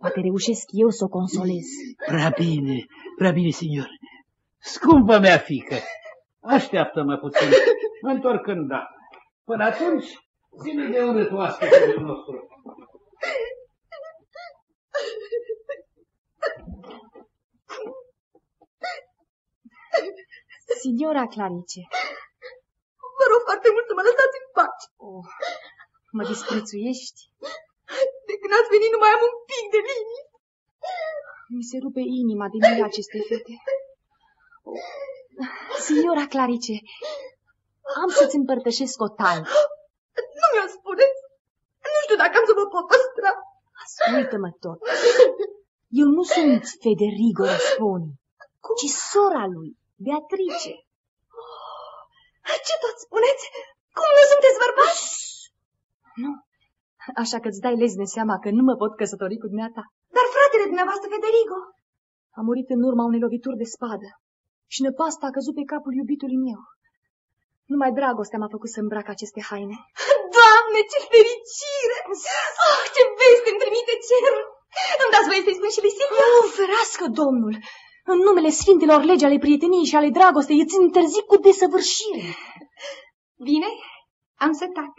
Poate reușesc eu să o consolez. Prea bine, prea bine, signor. Scumpă mea fică, așteaptă-mă puțin, mă întorc îndată. Până atunci, ține de urât oaspetul nostru. Signora Clarice, Vă rog foarte mult să mă lăsați în pace. oh, mă disprețuiești? De când ați venit nu mai am un pic de liniște. Mi se rupe inima de mine aceste fete. Oh, signora Clarice, am să-ți împărtășesc o taină. Nu mi-o spuneți. Nu știu dacă am să vă pot păstra. Ascultă-mă tot. Eu nu sunt Federigo Rasponi, ci sora lui, Beatrice. Ce tot spuneți? Cum nu sunteți bărbați? Nu, așa că îți dai lezne seama că nu mă pot căsători cu dumneata. Dar fratele dumneavoastră, Federigo, A murit în urma unei lovituri de spadă și năpasta a căzut pe capul iubitului meu. Numai dragostea m-a făcut să îmbrac aceste haine. Doamne, ce fericire! Oh, ce veste îmi trimite cerul! Îmi dați voie să-i spun și lui Silvia? Nu, ferească, domnul! În numele sfintelor legi ale prieteniei și ale dragostei îți interzic cu desăvârșire. Bine, am să tac.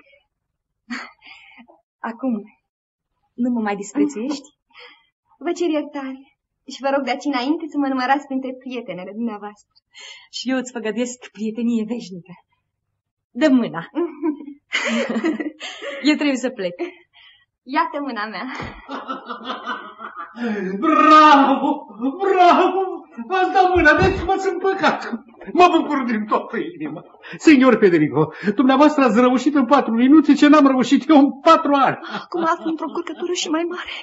Acum, nu mă mai disprețuiești? Vă cer iertare și vă rog de aici înainte să mă numărați printre prietenele dumneavoastră. Și eu îți făgăduiesc prietenie veșnică. Dă mâna. eu trebuie să plec. Iată mâna mea. Bravo, bravo! Ați dat mâna, deci m-ați împăcat. Mă bucur din toată inima. Signor Federico, dumneavoastră ați reușit în patru minute ce n-am reușit eu în patru ani. Acum aflu într-o curcătură și mai mare.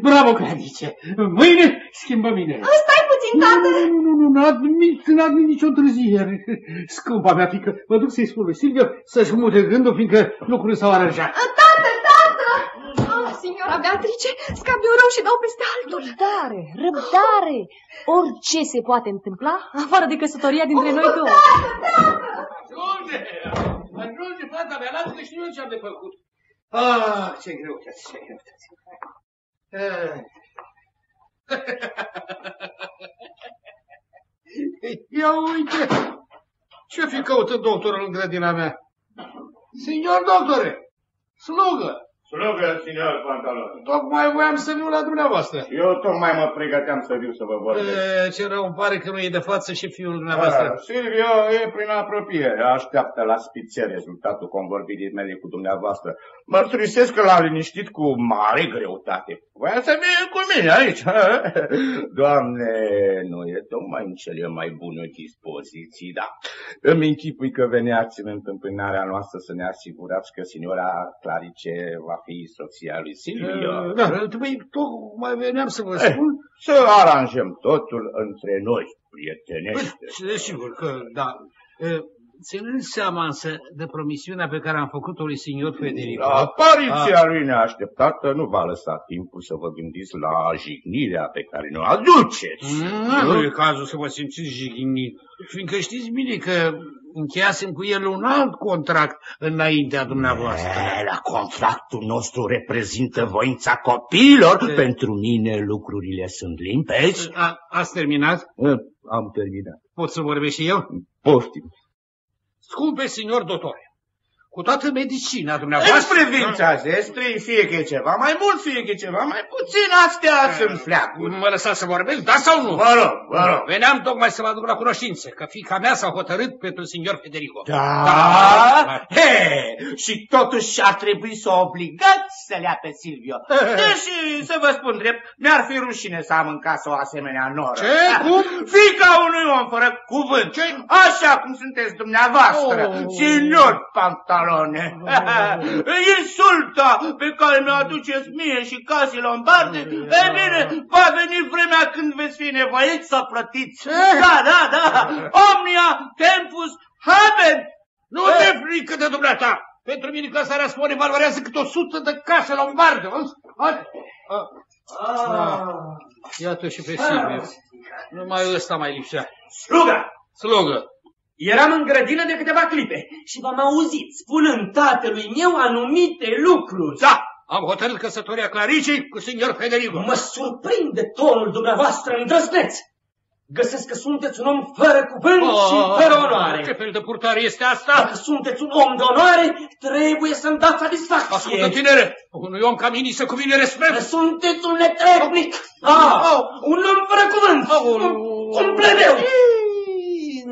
Bravo, Clarice! Mâine schimbă mine. Stai puțin, tată! Nu, nu, nu, nu admit, nu admit nicio întârziere. Scumpa mea fică, mă duc să-i spun lui Silvio să-și mute gândul, fiindcă lucrurile s-au aranjat. Tată, tată! Oh, signora Beatrice, scap de un rău și dau peste altul. Răbdare, răbdare! Orice se poate întâmpla, afară de căsătoria dintre noi două. Ajunge! Ajunge, fata mea, lasă că știu eu ce am de făcut. Ah, ce greutăți, ce greutăți. Ah. Ia uite! Ce fi căutând doctorul în grădina mea? Signor doctore, slugă! Slugă, signor Pantalon. Tocmai voiam să viu la dumneavoastră. Eu tocmai mă pregăteam să viu să vă vorbesc. E, ce rău îmi pare că nu e de față și fiul dumneavoastră. Ah, Silvio e prin apropiere, așteaptă la spițe rezultatul convorbirii mele cu dumneavoastră. Mărturisesc că l-a liniștit cu mare greutate. Voia să vie cu mine aici. Doamne, nu e tocmai în cele mai bune dispoziții, da. Îmi închipui că veneați în întâmpinarea noastră să ne asigurați că signora Clarice va fi soția lui Silvio. E, Da, tocmai, tocmai veneam să vă Eh, spun. să aranjăm totul între noi, prietenește. Păi, Desigur că, da. E, Ținând seama însă de promisiunea pe care am făcut-o lui signor Federico. Apariția a- lui neașteptată nu va lăsa timpul să vă gândiți la jignirea pe care ne-o aduceți. Nu, nu e cazul să vă simțiți jignit, fiindcă știți bine că încheiasem cu el un alt contract înaintea dumneavoastră. E, la contractul nostru reprezintă voința copiilor. E. Pentru mine lucrurile sunt limpezi. A, ați terminat? E, Am terminat. Pot să vorbesc și eu? Poftim. Scumpe signor dotore, cu toată medicina În dumneavoastră. privința zestrei, fie că e ceva mai mult, fie că e ceva mai puțin, astea sunt fleacuri. Mă lăsați să vorbesc, da sau nu? Vă rog, vă rog. Veneam tocmai să vă aduc la cunoștință că fica mea s-a hotărât pentru signor Federico. Da? He, și totuși ar trebui să o obligați să le ia pe Silvio. Deși, să vă spun drept, mi-ar fi rușine să am în casă o asemenea noră. Ce? Cum? Fica unui om fără cuvânt. Ce? Așa cum sunteți dumneavoastră, Oh. signor Pantalone. Insulta pe care mi-o aduceți mie și casii lombarde, e bine, va veni vremea când veți fi nevoiți să plătiți. Da, da, da, omnia tempus habent. Nu te frică de dumneata! Pentru mine casa răspune valorează cât o sută de case lombarde. auzi? Hai. Ah. Iată și pe Silviu. Numai ăsta mai lipsea. Sluga! Slugă! Eram în grădină de câteva clipe și v-am auzit spunând tatălui meu anumite lucruri. Da! Am hotărât căsătoria Claricei cu signor Federico. Mă surprinde tonul dumneavoastră îndrăzneț. Găsesc că sunteți un om fără cuvânt și fără onoare. Oh, Ce fel de purtare este asta? Dacă sunteți un om de onoare, trebuie să-mi dați satisfacție. Ascultă, tinere, unui om ca mine să cuvine respect. Sunteți un netrebnic. Ah, un om fără cuvânt. Un, un plebeu.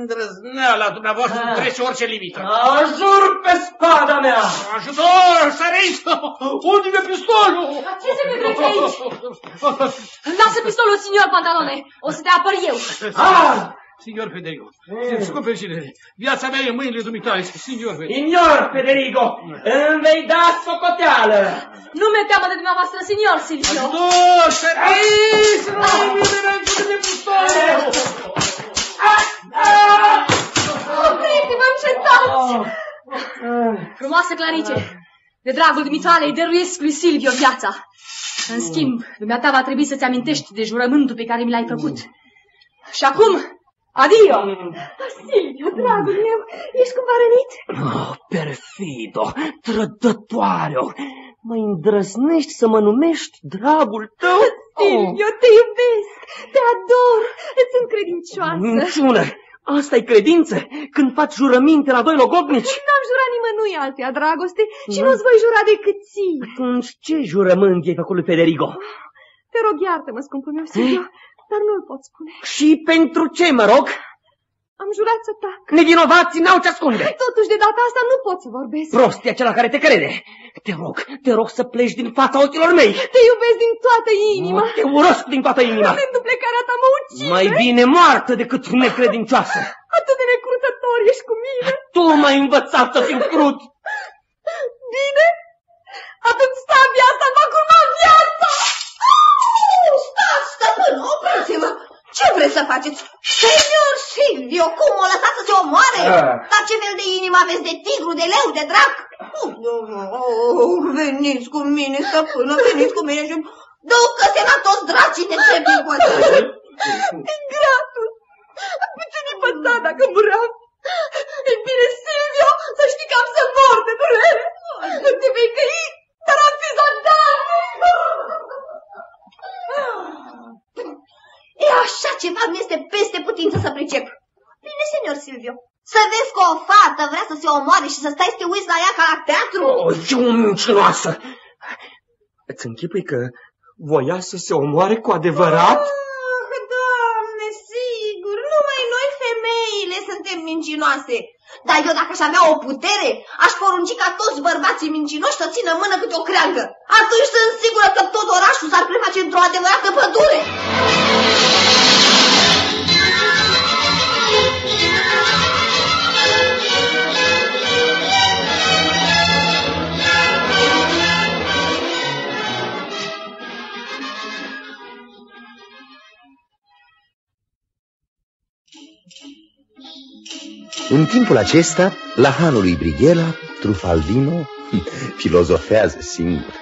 Îndrăzneala dumneavoastră Ah. trece orice limită. Ajur pe spada mea. Ajutor, săriți! Unde e pistolul? Ce se petrece aici? Lasă pistolul, signor Pantalone. O să te apăr eu. Ah! Signor Federico, descoperi Viața mea e în mâinile dumitale, signor Federico. Signor Federico, îmi vei da socoteală. Nu mi-e teamă de dumneavoastră, signor Silvio. Ajutor, săriți! Nu pistolul! Opriți-vă, Frumoasă Clarice, de dragul dumitale îi dăruiesc lui Silvio viața. În schimb, dumneata va trebui să-ți amintești de jurământul pe care mi l-ai făcut. Și acum, adio! Silvio, dragul meu, ești cumva rănit? Oh, perfido, trădătoare, mă îndrăznești să mă numești dragul tău? Silvio, te iubesc, te ador, îți sunt credincioasă. Minciună! Asta e credință când faci jurăminte la doi logodnici? N-am jurat nimănui altuia dragoste și nu-ți voi jura decât ție. Atunci ce jurământ ai făcut lui Federico? Te rog, iartă-mă, scumpul meu, Silvio, dar nu-l pot spune. Și pentru ce, mă rog? Am jurat să tac. Nevinovații n-au ce ascunde. Totuși, de data asta nu pot să vorbesc. Prost e acela care te crede. Te rog, te rog să pleci din fața ochilor mei. Te iubesc din toată inima. Te urăsc din toată inima. Momentul plecarea ta mă ucide. Mai bine moartă decât necredincioasă. Atât de necrutător ești cu mine. Tu m-ai învățat să fiu crud. Bine? Atunci sabia asta va curma viața. Stați, stăpân, opriți-vă! Ce vreți să faceți? Senior Silvio, cum o lăsați să se omoare? Ah. Dar ce fel de inimă aveți de tigru, de leu, de drac? Oh, veniți cu mine, stăpână, veniți cu mine și ducă-se la toți dracii de trebuie cu Ingratul! Puțin pățat dacă muream. E bine, Silvio, să știi că am să mor de durere. Nu te vei căi, dar am fi zadar. E așa ceva mi este peste putință să pricep. Bine, senior Silvio, să vezi că o fată vrea să se omoare și să stai să te uiți la ea ca la teatru? O, ce o mincinoasă! Îți închipui că voia să se omoare cu adevărat? Ah, doamne, sigur, numai noi femeile suntem mincinoase. Dar eu dacă aș avea o putere, aș porunci ca toți bărbații mincinoși să țină în mână câte o creangă. Atunci sunt sigură că tot orașul s-ar preface într-o adevărată pădure. În timpul acesta, la hanul lui Brighela, Trufaldino filozofează singur.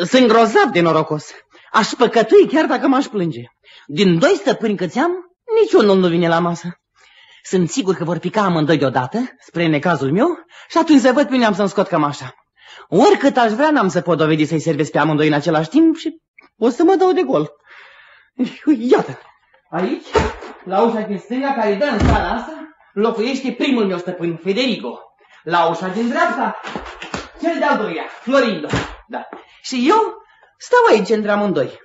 Sunt grozav de norocos. Aș păcătui chiar dacă m-aș plânge. Din doi stăpâni câți am, niciunul nu vine la masă. Sunt sigur că vor pica amândoi deodată, spre necazul meu, și atunci să văd pe unde am să-mi scot cămașa. Oricât aș vrea, n-am să pot dovedi să-i servesc pe amândoi în același timp și o să mă dau de gol. Iată, aici, la ușa din stânga care dă în sala asta, locuiește primul meu stăpân, Federico. La ușa din dreapta, cel de-al doilea, Florindo. Da. Și eu stau aici între amândoi.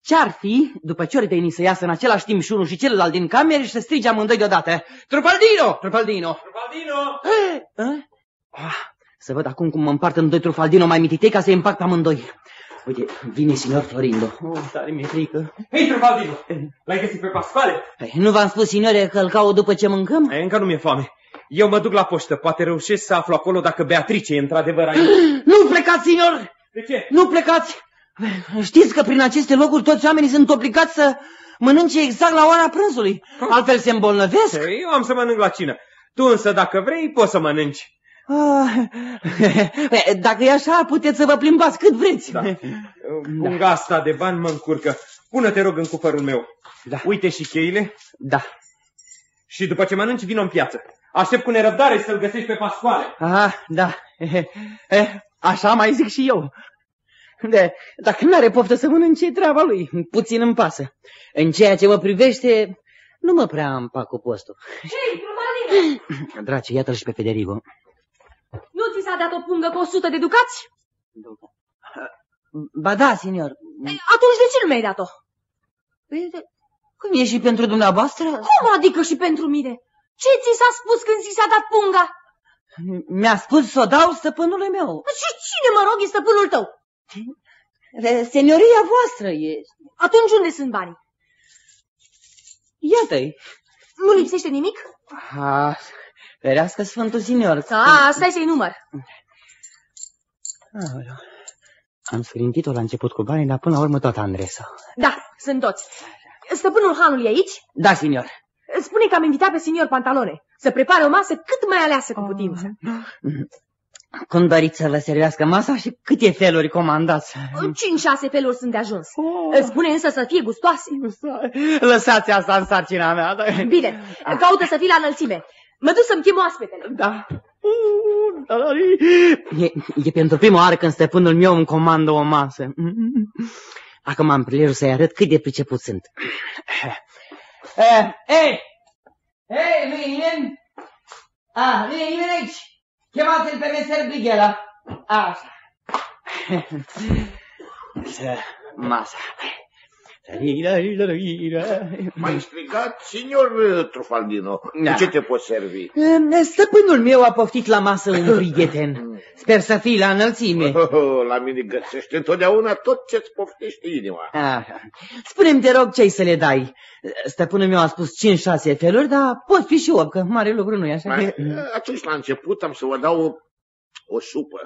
Ce-ar fi, după ce ori veni să iasă în același timp și unul și celălalt din camere și să strige amândoi deodată, Trufaldino! Trufaldino! Trufaldino! Eh? Ah, să văd acum cum mă împart în doi Trufaldino mai mititei ca să-i împac pe amândoi. Uite, vine signor Florindo. Oh, tare mi-e frică. Hei, Trufaldino! L-ai găsit pe Pasquale? Păi, nu v-am spus, signore, că îl caut după ce mâncăm? E, încă nu mi-e foame. Eu mă duc la poștă, poate reușesc să aflu acolo dacă Beatrice e într-adevăr aici. Nu plecați, signor! De ce? Nu plecați! Știți că prin aceste locuri toți oamenii sunt obligați să mănânce exact la ora prânzului. Altfel se îmbolnăvesc. Eu am să mănânc la cină. Tu însă, dacă vrei, poți să mănânci. Ah, dacă e așa, puteți să vă plimbați cât vreți. Da. Punga asta de bani mă încurcă. Pune-te rog în cufărul meu. Da. Uite și cheile. Da. Și după ce mănânci, vino în piață. Aștept cu nerăbdare să-l găsești pe Pascoale. Ah, da. Eh, așa mai zic și eu. De, dacă nu are poftă să mănânce, treaba lui. Puțin îmi pasă. În ceea ce mă privește, nu mă prea împac cu postul. Hei, Trumalino! Drace, iată-l și pe Federico. Nu ți s-a dat o pungă cu o sută de ducați? Ba da, signor. Ei, atunci de ce nu mi-ai dat-o? Păi, cum e și pentru dumneavoastră? Cum adică și pentru mine? Ce ți s-a spus când ți s-a dat punga? Mi-a spus să o dau stăpânului meu. Și cine, mă rog, e stăpânul tău? Senioria voastră e. Atunci unde sunt banii? Iată-i. Nu lipsește nimic? Ha, ferească Sfântul Signor. Da, stai să-i număr. Aoleu. Am sfârintit-o la început cu banii, dar până la urmă tot Andresa. Da, sunt toți. Stăpânul Hanului e aici? Da, signor. Spune că am invitat pe signor Pantalone să prepare o masă cât mai aleasă cu putință. Cum doriți să vă servească masa și câte feluri comandați? Cinci-șase feluri sunt de ajuns. Oh. Spune însă să fie gustoase. Lăsați asta în sarcina mea. Da? Bine, caută să fii la înălțime. Mă duc să-mi chem oaspetele. Da. E, e pentru prima oară când stăpânul meu îmi comandă o masă. Acum am prilejul să-i arăt cât de priceput sunt. Ei, ei, ei, nu e nimeni? Ah, nu e nimeni aici? Chemați-l pe meser Brighela. Așa. Masa. Mai strigat, signor Trufaldino, da. cu ce te poți servi? Stăpânul meu a poftit la masă un prieten. Sper să fii la înălțime. Oh, la mine găsește întotdeauna tot ce-ți poftește inima. Aha. Spune-mi, te rog, ce-ai să le dai? Stăpânul meu a spus 5-6 feluri, dar pot fi și 8, că mare lucru nu e așa. Mai, atunci, la început, am să vă dau o, o supă.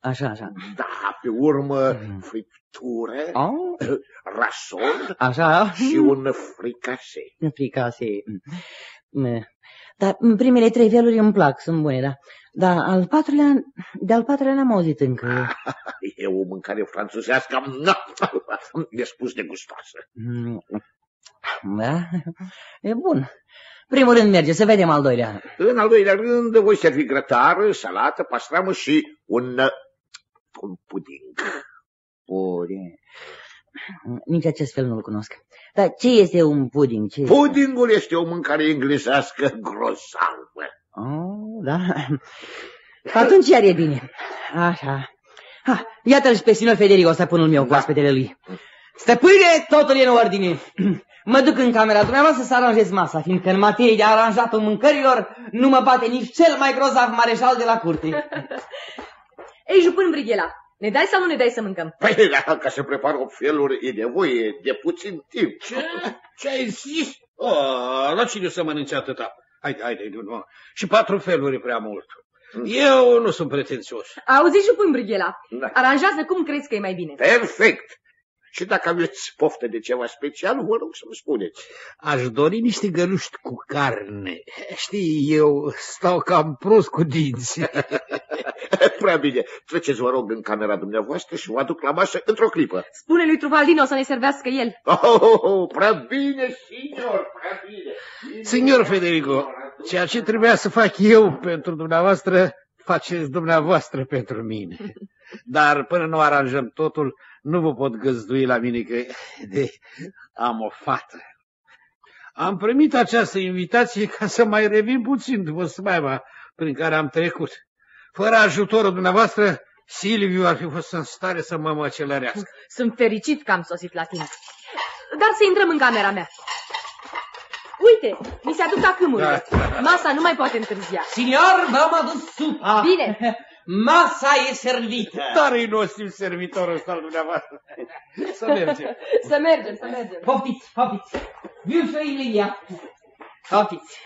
Așa, așa. Da, pe urmă, mm. friptură, oh. rasol așa. și un fricase. Fricase. Dar primele trei feluri îmi plac, sunt bune, da. Dar al patrulea, de-al patrulea n-am auzit încă. E o mâncare franțuzească, e spus de gustoasă. Da, e bun. Primul rând merge, să vedem al doilea. În al doilea rând voi servi grătar, salată, pastramă și un, un puding. Puding. Nici acest fel nu-l cunosc. Dar ce este un puding? Ce Pudingul este o mâncare englezească grozavă. Oh, da. Atunci iar e bine. Așa. Ha, iată-l și pe sinul Federico, stăpânul meu, cu aspetele lui. Stăpâne, totul e în ordine. Mă duc în camera dumneavoastră să aranjez masa, fiindcă în materie de aranjatul mâncărilor nu mă bate nici cel mai grozav mareșal de la curte. Ei, jupân Brighela, ne dai sau nu ne dai să mâncăm? Păi, da, ca să prepar o feluri e nevoie de puțin timp. Ce? Ce ai zis? Oh, la cine să mănânce atâta? Haide, haide, nu. Și patru feluri e prea mult. Eu nu sunt pretențios. Auzi, jupân Brighela, da. aranjează cum crezi că e mai bine. Perfect. Și dacă aveți poftă de ceva special, vă rog să-mi spuneți. Aș dori niște găluști cu carne. Știi, eu stau cam prost cu dinți. Prea bine. Treceți, vă rog, în camera dumneavoastră și vă aduc la masă într-o clipă. Spune lui Truvaldino să ne servească el. Oh, oh, oh, prea bine, signor, prea bine. bine. Signor Federico, ceea ce trebuia să fac eu pentru dumneavoastră, faceți dumneavoastră pentru mine. Dar până nu aranjăm totul, nu vă pot găzdui la mine că de, am o fată. Am primit această invitație ca să mai revin puțin după smaima prin care am trecut. Fără ajutorul dumneavoastră, Silviu ar fi fost în stare să mă măcelărească. Sunt fericit că am sosit la timp. Dar să intrăm în camera mea. Uite, mi se aduc acâmurile. Da. Masa nu mai poate întârzia. Signor, v-am adus supa. Bine. Masa e servită. Dar e nostim servitorul ăsta al dumneavoastră. Să mergem. Să mergem, să mergem. Poftiți, poftiți. Viu să Emilia. Poftiți.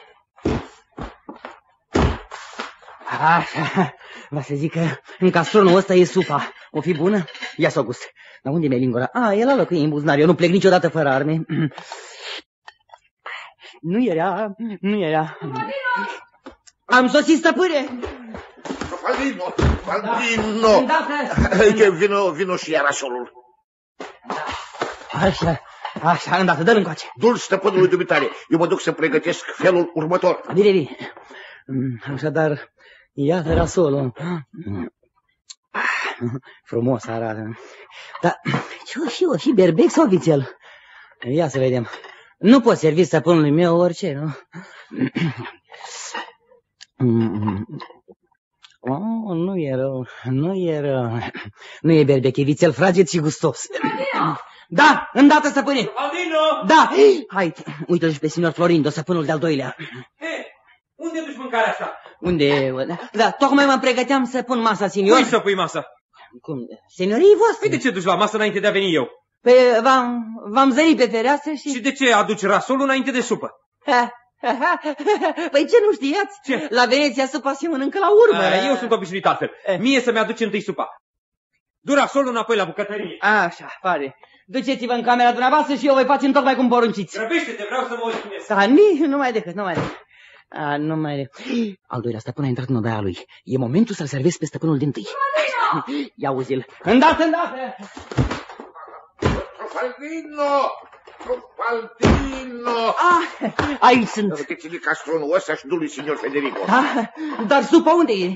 Așa, va să zic că în castronul ăsta e supa. O fi bună? Ia s-o gust. Dar unde mi-e lingura? A, e la locul ei în buzunar. Eu nu plec niciodată fără arme. Nu era, nu era. Am sosit, stăpâne! Faldino, Faldino! Îndată! Uite, vino, vino și iar asolul. Așa, așa, îndată, dă-l încoace. Dul stăpânului dumitare, eu mă duc să pregătesc felul următor. Bine, bine. Mm, Așadar, iată rasolul. Frumos arată. Dar ce-o fi, o fi berbec sau vițel? Ia să vedem. Nu pot servi stăpânului meu orice, nu? Oh, nu e rău, nu e rău. Nu e berbec, e vițel fraged și gustos. Da, îndată, stăpâne! Aldino! Da! Hai, uite-l și pe signor Florindo, stăpânul de-al doilea. He, unde duci mâncarea asta? Unde? Da, tocmai mă pregăteam să pun masa, signor. Cui să pui masa? Cum? Seniorii voastre. Păi de ce duci la masă înainte de a veni eu? Pe, v-am, v-am zărit pe fereastră și... Și de ce aduci rasolul înainte de supă? Păi ce nu știați? Ce? La Veneția supa se mănâncă la urmă. A, eu sunt obișnuit altfel. Mie să-mi aduci întâi supa. Du rasolul înapoi la bucătărie. Așa, pare. Duceți-vă în camera dumneavoastră și eu voi face tocmai cum porunciți. Grăbește-te, vreau să mă odihnesc. Da, nici, nu mai decât, nu mai decât. A, nu mai decât. Al doilea stăpân a intrat în odaia lui. E momentul să-l servesc pe stăpânul din tâi. Ia uzi-l. Îndată, îndată! Faldino! Faldino! Ah, aici sunt. Uite-ți castronul ăsta și du-lui signor Federico. Da, dar supa unde e?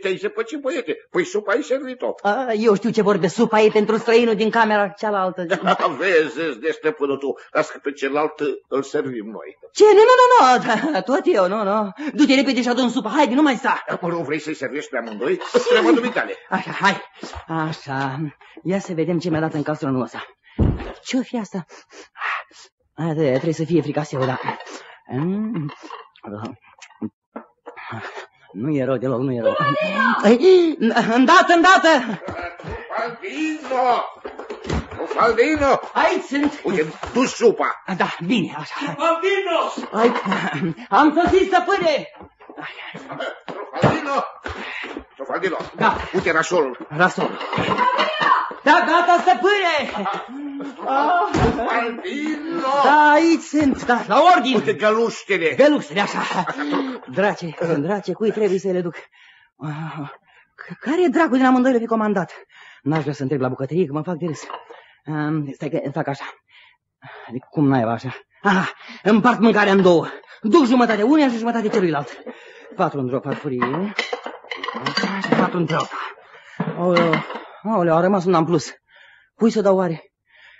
Te-ai zăpăcit, băiete. Păi supa ai servit-o. A, eu știu ce vorbe. Supa e pentru străinul din camera cealaltă. Vezi, vezi, de stăpânul tu. Las că pe celălalt îl servim noi. Ce? Nu, nu, nu, nu. Da, tot eu, nu, nu. Du-te repede și adu supa. Haide, nu mai sta. Acum nu vrei să-i servești pe amândoi? Treaba dumitale. Așa, hai. Așa. Ia să vedem ce mi-a dat în castronul ăsta. Ce-o fi asta? A, trebuie să fie fricaseu, da. Mm. Nu e rău deloc, nu e rău. Ei, Îndată, îndată! Faldino! Faldino! Aici sunt. Uite, du supa. Da, bine, așa. Faldino! Ai, am sosit, stăpâne! Faldino! Faldino! Da. Uite rasolul. Rasol. Da, gata, stăpâne! Faldino! Da, aici sunt, da, la ordine. Uite găluștele. Găluștele, așa. Drace, drace, cui trebuie să le duc? Ah, Care e dracul din amândoi pe comandat? N-aș vrea să întreb la bucătărie, că mă fac de râs. Um, stai că fac așa. Adică cum naiba așa? Ah, împart mâncarea în două. Duc jumătate uneia și jumătate celuilalt. Patru într-o farfurie. Așa, și patru într-alta. Aoleu, aoleu, a rămas una în plus. Cui să dau oare?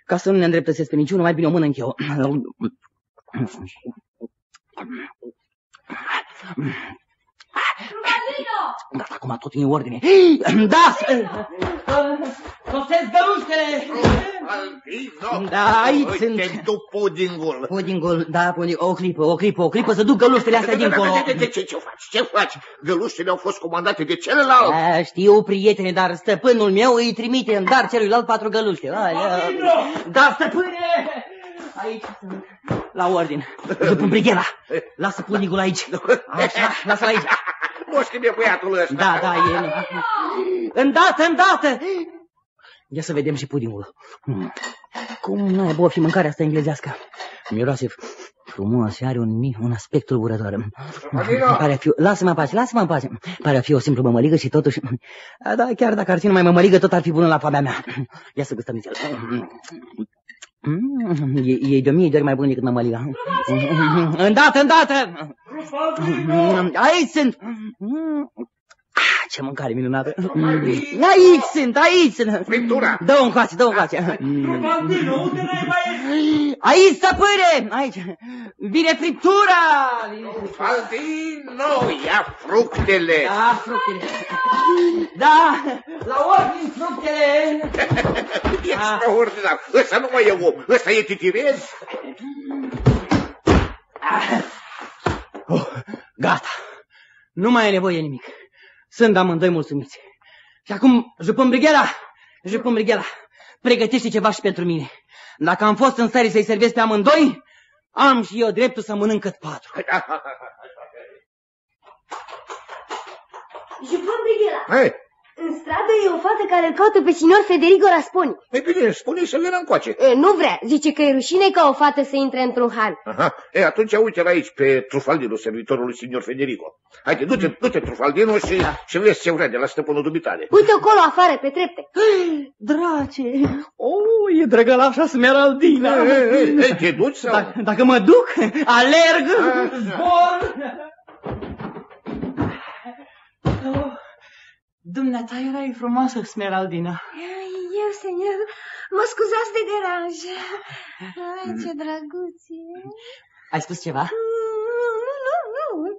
Ca să nu ne îndreptățesc pe niciunul, mai bine o mână înch eu. Da, acum tot e în ordine. Da! Sosesc găluștele! Faldino! Da, aici Uite, sunt. du pudingul. Pudingul, da, puding, o clipă, o clipă, o clipă, să duc găluștele astea dincolo. De, de, de, ce, ce faci? Ce faci? Găluștele au fost comandate de celălalt. A, știu, prietene, dar stăpânul meu îi trimite în dar celuilalt patru găluște. A, ia. Da, stăpâne! Aici sunt. La ordine. După brighela. Lasă pudingul aici. Așa, lasă-l aici. Nu știu e băiatul ăsta. Da, da, e... Îndată, îndată! Ia să vedem și pudingul. Hmm. Cum n-ai o fi mâncarea asta englezească? Miroase frumos și are un, mi- un aspect tulburător. Pare a fi... Lasă-mă în pace, lasă-mă în pace. Pare a fi o simplă mămăligă și totuși... A, Da, chiar dacă ar fi numai mămăligă, tot ar fi bună la foamea mea. Ia să gustăm nițel. Mm, e, e de o mie de ori mai bun decât mămăliga. Îndată, îndată! Aici sunt! Ah, ce mâncare minunată! Aici sunt, aici sunt! Friptura! Dă-o încoace, dă-o încoace! Aici, stăpâne! Aici! Vine friptura! Faldino, ia fructele! Da, fructele! Da, la ordine fructele! Extraordinar! Ăsta nu mai e om, ăsta e titirez! Oh, gata! Nu mai e nevoie nimic. Sunt amândoi mulțumiți. Și acum, jupăm brighela, jupăm brighela. Pregătește ceva și pentru mine. Dacă am fost în stare să-i servesc pe amândoi, am și eu dreptul să mănânc cât patru. Jupăm brighela. Hai, În stradă e o fată care îl caută pe signor Federico Rasponi. e bine, spune să vină încoace. E, nu vrea, zice că e rușine ca o fată să intre într-un han. Aha. E, atunci uite-l aici pe Trufaldino, servitorul lui signor Federico. Haide, du-te, du-te Trufaldino și, și vezi ce vrea de la stăpânul dumitare. Uite acolo afară, pe trepte. Drace, oh, e drăgălașa Smeraldina. Ei, ei, ei, te duci sau? Dacă, dacă mă duc, alerg, zbor. Oh, dumneata erai frumoasă, Smeraldina. Eu, senior, mă scuzați de deranj. Ai, ce drăguție. Ai spus ceva? Nu, nu, nu, nu.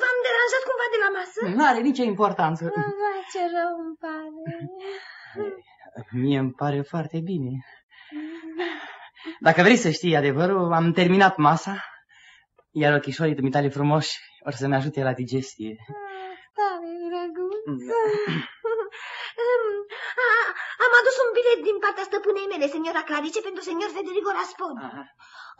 V-am deranjat cumva de la masă? Nu are nicio importanță. Vai, ce rău îmi pare. Mie îmi pare foarte bine. Dacă vrei să știi adevărul, am terminat masa, iar ochișorii dumitale frumoși or să ne ajute la digestie. Tare drăguț. A- Am adus un bilet din partea stăpânei mele, seniora Clarice, pentru senior Federico Raspon.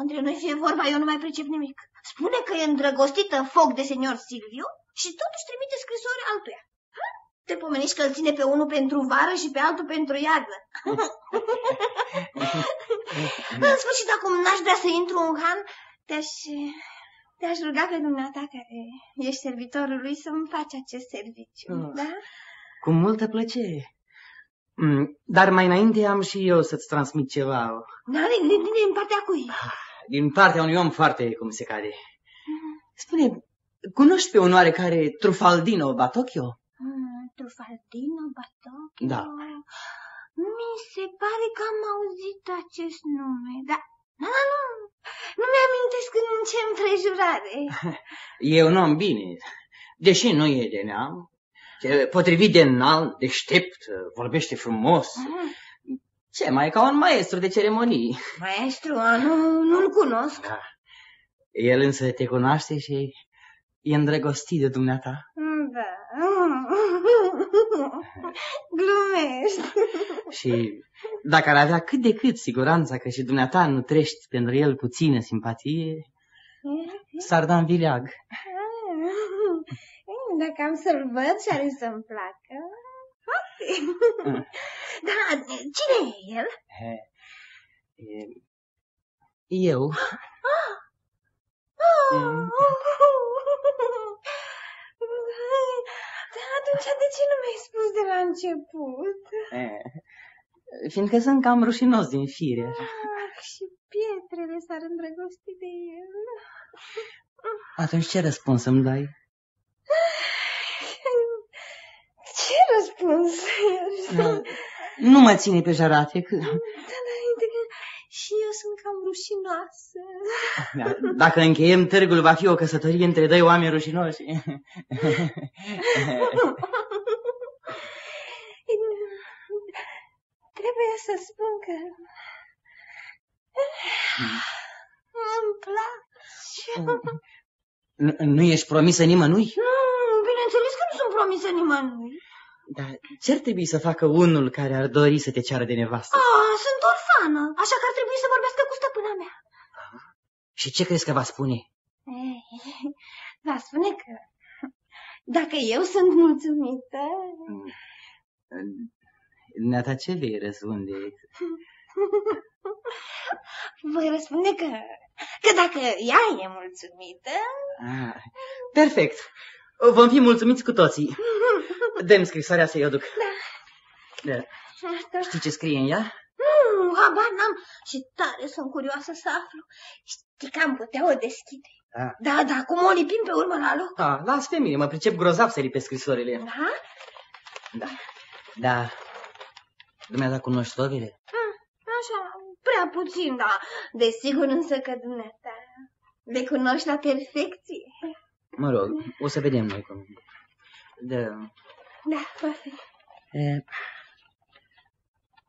Între noi fie vorba, eu nu mai pricep nimic. Spune că e îndrăgostită în foc de senior Silviu și totuși trimite scrisori altuia. Ha? Te pomeniști că îl ține pe unul pentru vară și pe altul pentru iarnă. în sfârșit, acum n-aș vrea să intru în han, te-aș... Te-aș ruga pe dumneata care ești servitorul lui să-mi faci acest serviciu, Ah. da? Cu multă plăcere. Mm, Dar mai înainte am și eu să-ți transmit ceva Da, din, din, din partea cui? din partea unui om foarte cum se cade. Spune, cunoști pe un oarecare Trufaldino Batocchio? Mm, Trufaldino Batocchio? Da. Mi se pare că am auzit acest nume, dar da, da, nu, nu mi-amintesc în ce împrejurare. E un om bine, deși nu e de neam. ce- Potrivit de înalt, deștept, vorbește frumos. Ce mai e ca un maestru de ceremonii. Maestru, a, nu, nu-l cunosc. El însă te cunoaște și e îndrăgostit de dumneata. Da. Glumești. Și dacă ar avea cât de cât siguranța că și dumneata nu trești pentru el puțină simpatie, s-ar da în vileag. Dacă am să-l văd și are să-mi placă. Poate. Da, cine e el? E- Eu? Oh. Dar atunci de ce nu mi-ai spus de la început? E, Fiindcă sunt cam rușinos din fire. Ah, și pietrele s-ar îndrăgosti de el. Atunci ce răspuns îmi dai? Ce răspuns? Nu, nu mă ține pe jarate. Că... Da, înainte că și eu sunt cam rușinoasă. Dacă încheiem târgul, va fi o căsătorie între doi oameni rușinoși. Trebuie să spun că îmi place. Nu, nu ești promisă nimănui? Nu, bineînțeles că nu sunt promisă nimănui. Dar ce ar trebui să facă unul care ar dori să te ceară de nevastă? Ah, sunt orfană, așa că ar trebui să vorbească cu stăpâna mea. Și ce crezi că va spune? Ei, va spune că dacă eu sunt mulțumită, Neata, ce vei răspunde? voi răspunde că, că dacă ea e mulțumită, Ah, perfect. Vom fi mulțumiți cu toții. Dăm scrisoarea să-i o duc. Da. asta Știi ce scrie în ea? Nu, habar n-am și tare sunt curioasă să aflu. Știi că am putea o deschide. Da. Da, da, cum o lipim pe urmă la loc? Da, las pe mine, mă pricep grozav să lipesc scrisorile. Da? Da. Da. Dumneata cunoști sovile? Așa, prea puțin, da. Desigur însă că dumneata le cunoști la perfecție. Mă rog, o să vedem noi cum. Da. Da, va fi. E,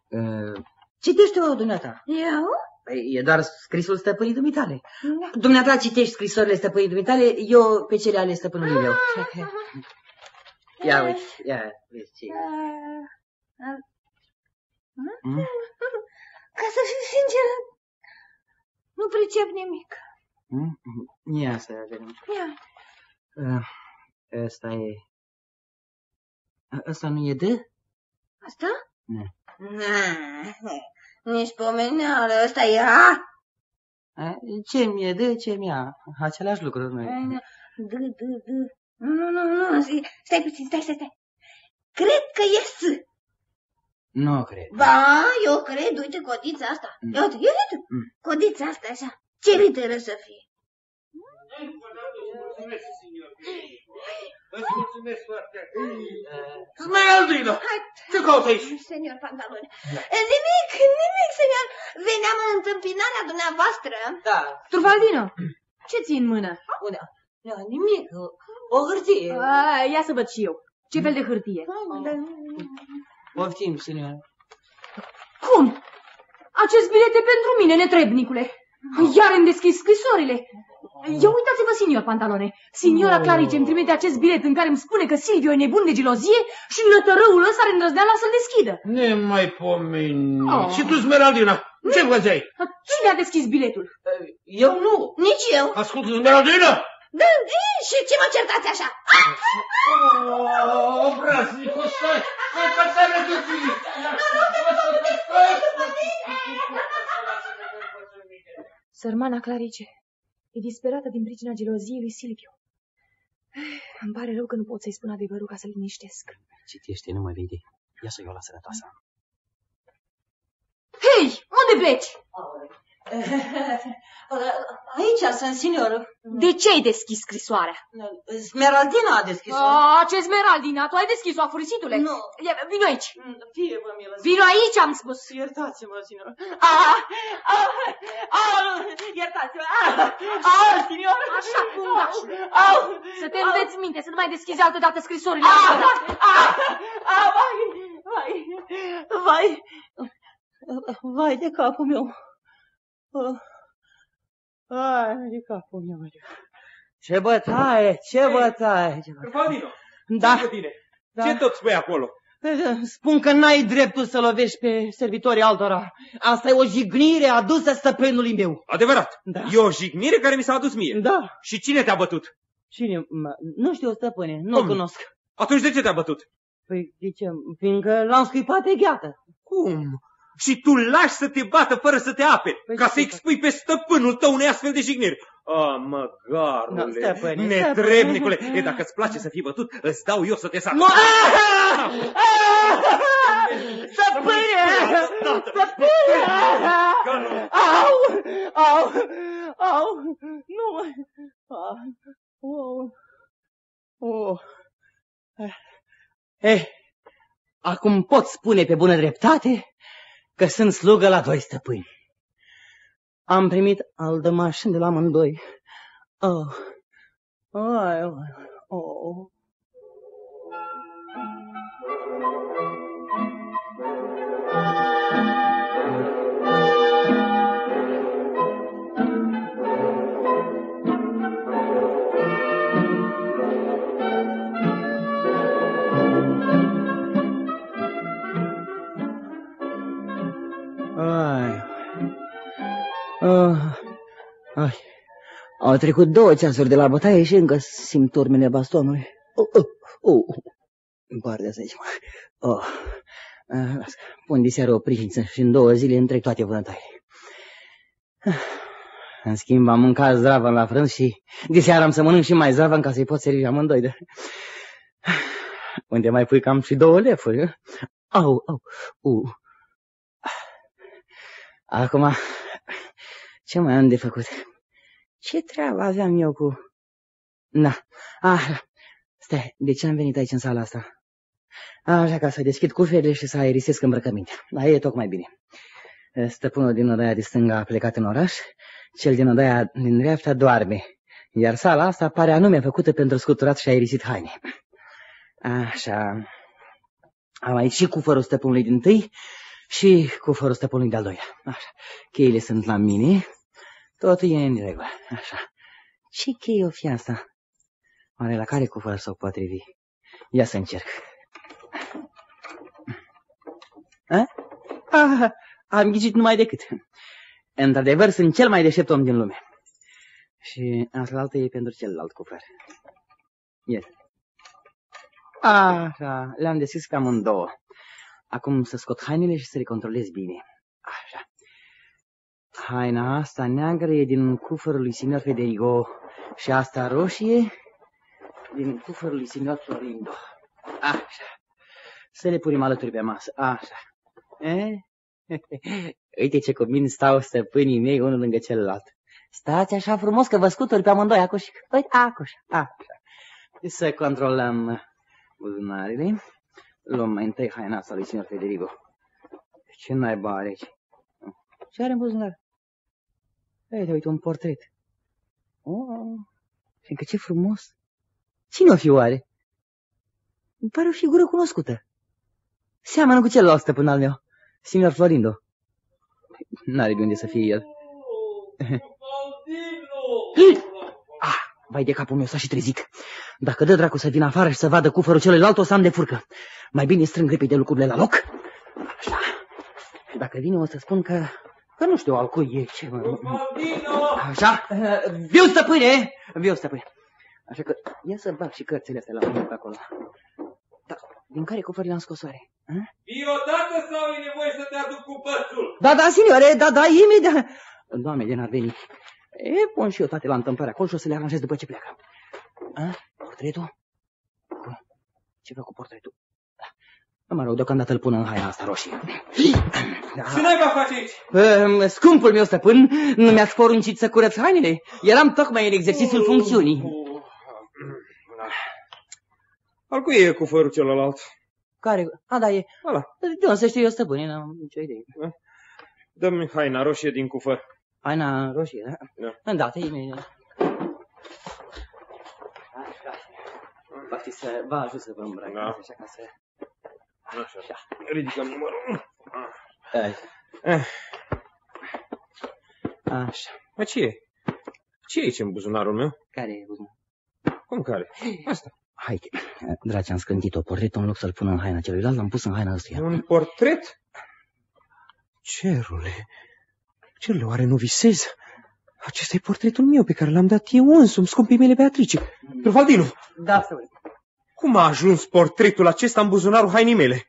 e, citește-o, dumneata. Eu? Păi, E doar scrisul stăpânii dumitale. Da. Dumneata citești scrisorile stăpânii dumitale, eu pe cele ale stăpânului meu. Ia uite, ia, vezi ce e. Mm? Ca să fiu sinceră, nu pricep nimic. Mm? Ia să vedem. Ia. Uh, Ăsta e... Ăsta nu e de? Asta? Nu. Na, nici pomeneală, ăsta e A. A, Ce mi-e de, ce mi-a? Același lucru, nu D, D, D. Nu, nu, nu, nu, stai puțin, stai, stai, stai. Cred că e S. Nu cred. Ba, eu cred, uite codița asta. Ia uite, ia uite, Mm. codița asta, așa. Ce literă să fie? Îți mulțumesc foarte Smeraldino! Ce cauți aici? Senior Pantaloni. Nimic, nimic, senior. Veneam în întâmpinarea dumneavoastră. Da. Trufaldino, ce ții în mână? Unde? Da, nimic, o, o hârtie. A, ia să văd și eu. Ce fel de hârtie? Poftim, senior. Cum? Acest bilet e pentru mine, netrebnicule. Iar îmi deschis scrisorile. Ia uitați-vă, signor Pantalone. Signora Clarice îmi trimite acest bilet în care îmi spune că Silvio e nebun de gelozie și lătărăul ăsta are îndrăzneala să-l deschidă. Nemai pomeni. Oh. Și tu, Smeraldina, ce făceai? Cine a deschis biletul? Eu nu. Nici eu. Ascultă, Smeraldina! Da, e, și ce mă certați așa? Obraznicu, stai! Stai, că te Sărmana Clarice e disperată din pricina geloziei lui Silvio. Îmi pare rău că nu pot să-i spun adevărul ca să-l liniștesc. Citește, nu mă vede. Ia să iau la sănătoasa. Hei, unde pleci? Aici sunt, senior. De ce ai deschis scrisoarea? Smeraldina a deschis-o. A, ce Smeraldina, tu ai deschis-o, afurisitule? Nu. Ia, Vino aici. Fie vă milă. Vino aici, am spus. Iertați-mă, senior. Ah, ah, ah, iertați-mă. Ah, ah, senior. Așa, fundaș. Au, Să te înveți minte, să nu mai deschizi altă dată scrisorile. Ah, ah, ah, vai, vai, vai, vai de capul meu. Ah, Vai de capul meu. Ce bătaie, ce bătaie. ce bătaie. Trufaldino, Da. ce cu tine? Da. Ce tot spui acolo? Spun că n-ai dreptul să lovești pe servitorii altora. Asta e o jignire adusă stăpânului meu. Adevărat. Da. E o jignire care mi s-a adus mie. Da. Și cine te-a bătut? Cine? mă- Nu știu, stăpâne, nu o Cum? cunosc. Atunci de ce te-a bătut? Păi, de ce? Fiindcă l-am scuipat pe gheată. Cum? Și tu lași să te bată fără să te aperi, Păi ca ce să expui pe stăpânul tău unei astfel de jigniri. A, măgarule, Nu, stăpâne, netrebnicule. stăpâne. E, dacă îți place să fii bătut, îți dau eu să te sac. Nu! Stăpâne! Stăpâne! Au! Au! Au! Nu mai... Au! Au! Oh. Eh, acum pot spune pe bună dreptate că sunt slugă la doi stăpâni. Am primit aldămaș de la amândoi. Oh. Ai, ai, oh. Au trecut două ceasuri de la bătaie și încă simt urmele bastonului. Oh, oh, oh. Îmi pare de aici. Oh. Ah, lasă. Pun de seară o pricință și în două zile întrec toate vânătoarele. În schimb, am mâncat zdravă la frânz și de seară am să mănânc și mai zdravă ca să-i pot servi amândoi. De... Unde mai pui cam și două lefuri. Au, au, uh. Acum, ce mai am de făcut? Ce treabă aveam eu cu... Na, ah, stai, de ce am venit aici în sala asta? Așa ca să deschid cuferile și să aerisesc îmbrăcămintea. Dar e tocmai bine. Stăpânul din odaia de stânga a plecat în oraș, cel din odaia din dreapta doarme, iar sala asta pare anume făcută pentru scuturat și aerisit haine. Așa. Am aici și cufărul stăpânului din tâi și cufărul stăpânului de-al doilea. Așa. Cheile sunt la mine. Totul e în regulă. Așa. Ce cheie o fi asta? Oare la care cufăr s-o potrivi? Ia să încerc. A? Ah, am ghicit numai decât. Într-adevăr, sunt cel mai deștept om din lume. Și asta e pentru celălalt cufăr. Ies. Așa, le-am deschis pe amândouă. Acum să scot hainele și să le controlez bine. Așa. Haina asta neagră e din cufărul lui Signor Federico și asta roșie din cufărul lui Signor Florindo. Așa. Să le punem alături pe masă. Așa. E? Uite ce cumini stau stăpânii mei unul lângă celălalt. Stați așa frumos că vă scuturi pe amândoi acuși. Uite, acuși. Așa. Să controlăm buzunarele. Luăm mai întâi haina asta lui signor Federico. Ce naiba are aici? Ce are în buzunar? Uite, uite, un portret. Oh, fiindcă ce frumos. Cine o fi oare? Îmi pare o figură cunoscută. Seamănă cu celălalt stăpân al meu, signor Florindo. N-are de unde să fie el. ah, vai de capul meu, s-a și trezit. Dacă dă dracu să vină afară și să vadă cufărul celuilalt, o să am de furcă. Mai bine strâng repede lucrurile la loc. Așa. Și dacă vine, o să spun că... Că nu știu al cui e ce... Așa. Viu, stăpâne! Viu, stăpâne. Așa că ia să bag și cărțile astea la mine pe acolo. Da, din care cufăr le-am scos oare? Vii odată sau e nevoie să te aduc cu pățul? Da, da, signore, da, da, imediat. Doamne, de n-ar veni. E, pun și eu toate la întâmplare acolo și o să le aranjez după ce pleacă. A? Portretul? Ce fac cu portretul? Da. Mă rog, deocamdată îl pun în haina asta roșie. Da. Ce naiba faci aici? Uh, scumpul meu stăpân, nu mi-ați poruncit să curăț hainele. Eram tocmai în exercițiul funcțiunii. Al cui e cufărul celălalt? Care? A, da, e. Ăla. De unde să știu eu, stăpâne, n-am nicio idee. Dă-mi haina roșie din cufăr. Haina roșie, da? Da. Îndată, imediat. Va fi să vă ajut să vă îmbrăcați, Da. așa ca să... Așa. Ridicăm numărul. Ai. Eh. Așa. Mă, ce e? Ce e aici în buzunarul meu? Care e buzunar? Cum care? Asta. Hai, dragi, am scântit-o portretul în loc să-l pun în haina celuilalt, l-am pus în haina ăstuia. Un portret? Cerule, cerule, oare nu visez? Acesta e portretul meu pe care l-am dat eu însumi, scumpii mele Beatrice. Trufaldinu, Da, stăpâne. Cum a ajuns portretul acesta în buzunarul hainii mele?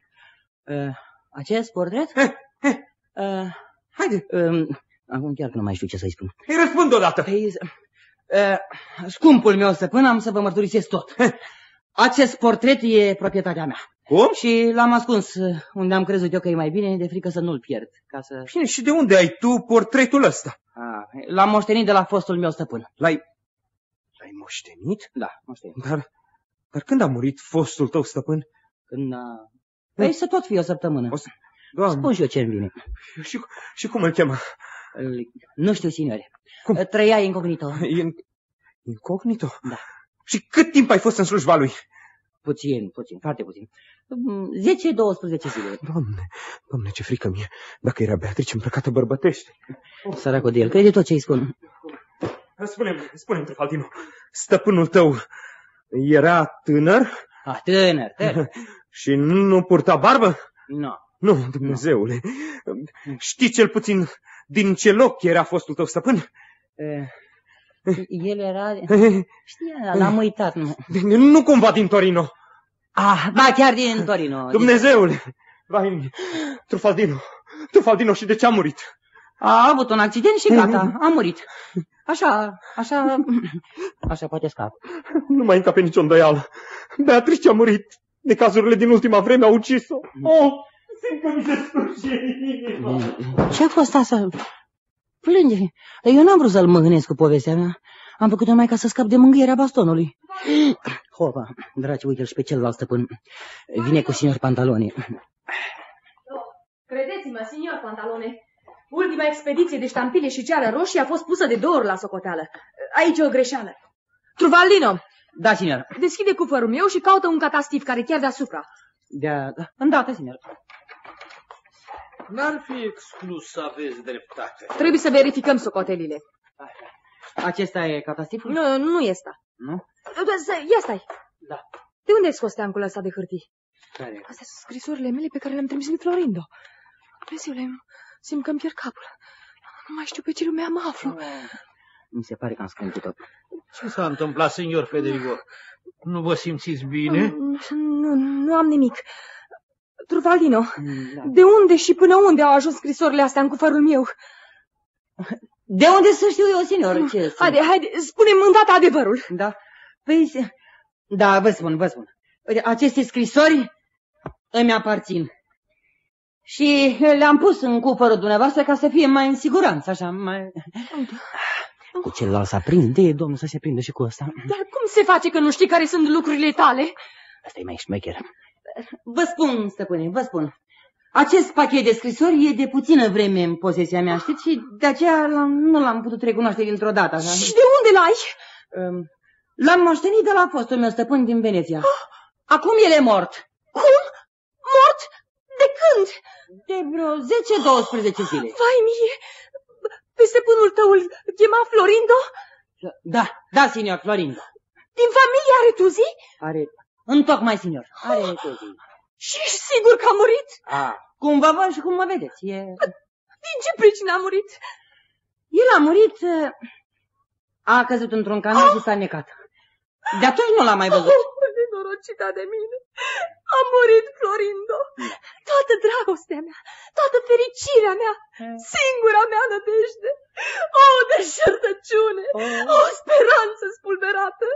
Uh, acest portret? Eh, eh. Uh, Haide, um, acum chiar că nu mai știu ce să-i spun. îi răspund odată. Păi, uh, scumpul meu stăpân, am să vă mărturisesc tot. Acest portret e proprietatea mea. Cum? Și l-am ascuns uh, unde am crezut eu că e mai bine, de frică să nu-l pierd. Ca să... Bine, și de unde ai tu portretul ăsta? Ah, l-am moștenit de la fostul meu stăpân. L-ai... L-ai moștenit? Da, moștenit. Dar, dar când a murit fostul tău stăpân? Când a... Păi să tot fie o săptămână. O să... Doamne, Spun și eu ce-mi vine. și, și cum îl chema? Îl- Nu știu, signore. Cum? Trăia incognito. E în... Incognito? Da. Și cât timp ai fost în slujba lui? Puțin, puțin, foarte puțin. 10-12 zile. Doamne, doamne, ce frică mie. Dacă era Beatrice îmbrăcată bărbătește. Săracul de el, crede tot ce îi spun. Spune-mi, spune-mi, Trifaldinu, stăpânul tău era tânăr Ah, tânăr, tânăr. și nu purta barbă? Nu. Nu, Dumnezeule. Știi cel puțin din ce loc era fostul tău stăpân? Eh, El era... Știa, l-am uitat. Nu. Nu cumva din Torino. Ah, ba, chiar din Torino. Dumnezeule! Vai, Trufaldino, Trufaldino, și de ce a murit? A avut un accident și gata, a murit. Așa, așa, așa poate scap. Nu mai încape nicio îndoială. Beatrice a murit. De cazurile din ultima vreme au ucis-o. Oh, simt că mi se sfârșie inima. Ce a fost asta? Plânge. Dar eu n-am vrut să-l mâhnesc cu povestea mea. Am făcut-o numai ca să scap de mângâierea bastonului. Hopa, dragi, uite-l și pe celălalt stăpân. Vine cu signor Pantaloni. Credeți-mă, signor Pantalone, ultima expediție de ștampile și ceară roșie a fost pusă de două ori la socoteală. Aici e o greșeală. Truvaldino, Da, signor. deschide cufărul meu și caută un catastif care e chiar deasupra. De-a... Îndată, signor. N-ar fi exclus să aveți dreptate. Trebuie să verificăm socotelile. Acesta e catastiful? Nu, nu e asta. Nu? Să- Ia stai. Da. De unde ai scos teancul ăsta de hârtii? Care? Astea sunt scrisorile mele pe care le-am trimis lui Florindo. Dumnezeule, simt că îmi pierd capul. Nu mai știu pe ce lume mă aflu. Mi se pare că am scâmpit-o. Ce s-a întâmplat, senior Federico? Nu vă simțiți bine? Nu, nu am nimic. Trufaldino, de unde și până unde au ajuns scrisorile astea în cufărul meu? De unde să știu eu, signor? Ce sunt? Haide, haide, spune-mi îndată adevărul. Da? Păi, se- da, vă spun, vă spun. Uite, aceste scrisori îmi aparțin. Și le-am pus în cufărul dumneavoastră ca să fie mai în siguranță, așa, mai... Cu celălalt s-a prins, de domnul să se prindă și cu ăsta. Dar cum se face că nu știi care sunt lucrurile tale? Asta e mai șmecher. Vă spun, stăpâne, vă spun. Acest pachet de scrisori e de puțină vreme în posesia mea, știți? Și de aceea l-am, nu l-am putut recunoaște dintr-o dată. Așa. Și de unde l-ai? Um, L-am moștenit de la fostul meu stăpân din Veneția. Acum el e mort. Cum? Mort? De când? De vreo 10-12 zile. Vai mie! Pe stăpânul tău îl chema Florindo? Da, da, signor Florindo. Din familie are tu zi? Are... Întocmai, signor. Are toți. Și ești sigur că a murit? A, cum vă văd și cum mă vedeți. E... Din ce pricină a murit? El a murit... uh, A căzut într-un canal și s-a necat. De atunci nu l-am mai văzut. Oh, nenorocita de mine! A murit Florindo! Toată dragostea mea, toată fericirea mea, singura mea nădejde, o deșertăciune, o speranță spulberată.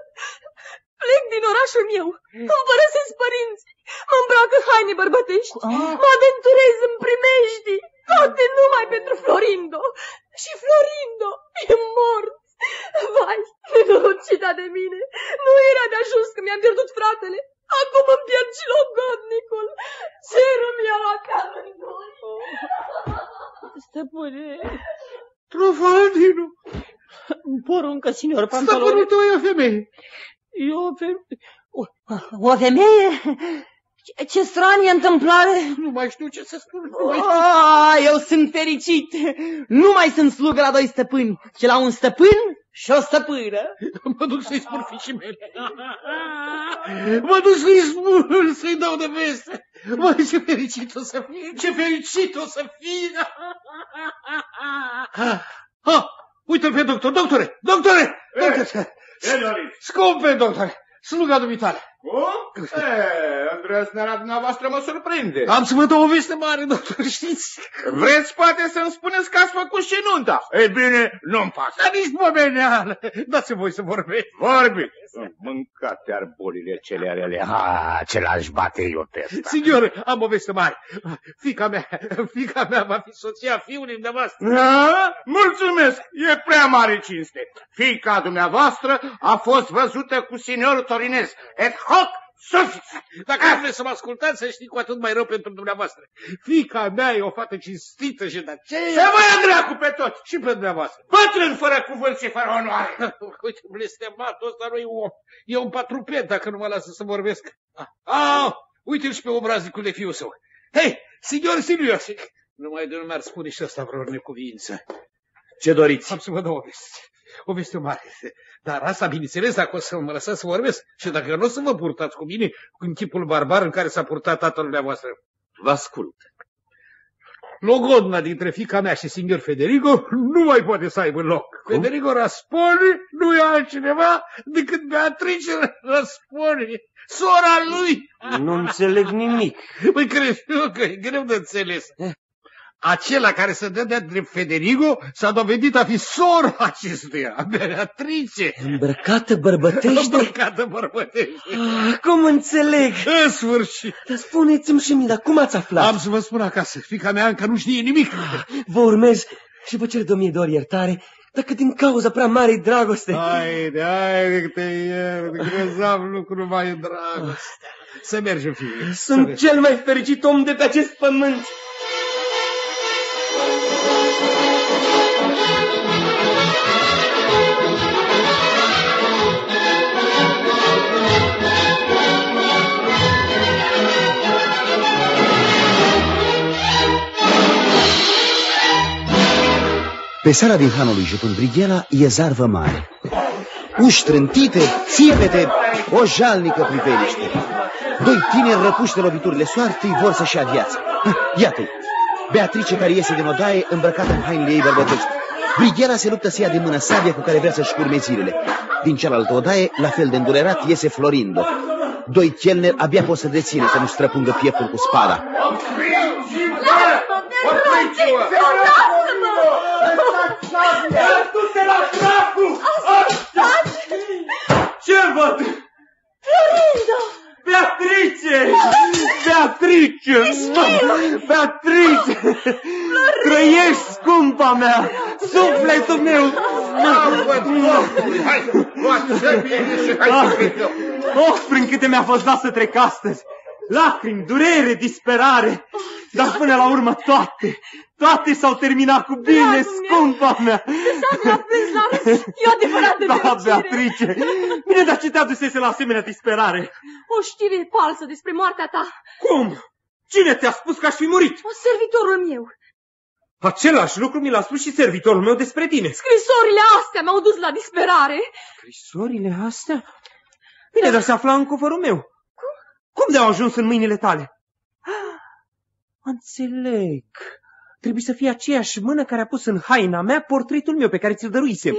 Plec din orașul meu, îmi părăsesc părinții, mă îmbrac în haine bărbătești, mă aventurez în primejdii, toate numai pentru Florindo. Și Florindo e mort. Vai, nenorocita de mine, nu era de ajuns că mi-am pierdut fratele. Acum îmi pierd și logodnicul. Cerul mi-a luat pe amândoi. Stăpâne, Trufaldino, poruncă, signor Pantaloni. stăpânul tău e o femeie. E o femeie... O, o femeie? Ce, ce stranie întâmplare! Nu mai știu ce să spun. Oh, eu sunt fericit! Nu mai sunt slugă la doi stăpâni, ci la un stăpân și o stăpână. Mă duc să-i spun fiicii mele. Mă duc să-i spun, să-i dau de veste. Măi, ce fericit o să fie, ce fericit o să fie. Ah, uite-l pe doctor, doctore, doctore, doctore. Scumpe, doctore, sluga dumitale. Cum? E, îndrăznerea dumneavoastră mă surprinde. Am să vă dau o veste mare, doctor, știți? Vreți poate să-mi spuneți că ați făcut și nunta? Ei bine, nu-mi pasă. Dar nici pomeneală. Dați voi să vorbesc. Vorbi. Mâncate ar bolile cele rele. Ha, ce l-aș bate eu pe ăsta. Signor, am o veste mare. Fica mea, fica mea va fi soția fiului dumneavoastră. Ha? Mulțumesc, e prea mare cinste. Fica dumneavoastră a fost văzută cu seniorul Torinez. Et hoc sus! Dacă nu vreți să mă ascultați, să știți cu atât mai rău pentru dumneavoastră. Fica mea e o fată cinstită și de aceea... Să vă ia dracu pe toți! Și pe dumneavoastră. Bătrân fără cuvânt și fără onoare. Uite, blestematul ăsta nu e om. E un patrupet dacă nu mă lasă să vorbesc. Ah, ah uite-l și pe obraznicul de fiul său. Hei, signor Silvios! Numai de nu mi-ar spune și ăsta vreo necuvință. Ce doriți? Am să vă dau o veste. O veste mare. Dar asta, bineînțeles, dacă o să mă lăsați să vorbesc și dacă nu o să vă purtați cu mine în tipul barbar în care s-a purtat tatăl dumneavoastră. Vă ascult. Logodna dintre fica mea și signor Federico nu mai poate să aibă loc. Cum? Federico Rasponi nu e altcineva decât Beatrice Rasponi, sora lui. Nu înțeleg nimic. Păi crezi eu că e greu de înțeles. Acela care se dă de drept Federico s-a dovedit a fi sora acestuia, Beatrice. Îmbrăcată bărbătește? Îmbrăcată bărbătește. Ah, cum înțeleg? În sfârșit. Dar spuneți-mi și mie, dar cum ați aflat? Am să vă spun acasă, fica mea încă nu știe nimic. Vă urmez și vă cer de o mie de ori iertare dacă din cauza prea mare dragoste... Haide, haide că te iert, grozav lucru mai e dragoste. Să mergem, fiule. Sunt cel mai fericit om de pe acest pământ. Pe seara din hanul lui Jupân Brighela e zarvă mare. Uși trântite, țipete, o jalnică priveliște. Doi tineri răpuși de loviturile soartei vor să-și ia viața. Iată-i, Beatrice care iese din odaie îmbrăcată în hainele ei bărbătești. Brighela se luptă să ia de mână sabia cu care vrea să-și curme zilele. Din cealaltă odaie, la fel de îndurerat, iese Florindo. Doi chelneri abia pot să deține să nu străpungă pieptul cu spada. Du-te la dracu! Ce văd? Florindo! Beatrice! Beatrice! Beatrice! Trăiești, scumpa mea! Sufletul meu! Hai, luați bine și hai să plecăm. Oh, prin câte mi-a fost dat să trec astăzi! Lacrimi, durere, disperare! Dar până la urmă toate, toate s-au terminat cu bine, Dragul scumpa mea! S-a prins la râs. E o adevărată Da, fericire. Beatrice! Bine, dar ce te adusese la asemenea disperare? O știre falsă despre moartea ta. Cum? Cine ți-a spus că aș fi murit? O servitorul meu. Același lucru mi l-a spus și servitorul meu despre tine. Scrisorile astea m-au dus la disperare. Scrisorile astea? Bine, dar se afla în cufărul meu. Cum? Cum de-au ajuns în mâinile tale? Ah, Înțeleg. Trebuie să fie aceeași mână care a pus în haina mea portretul meu pe care ți-l dăruisem.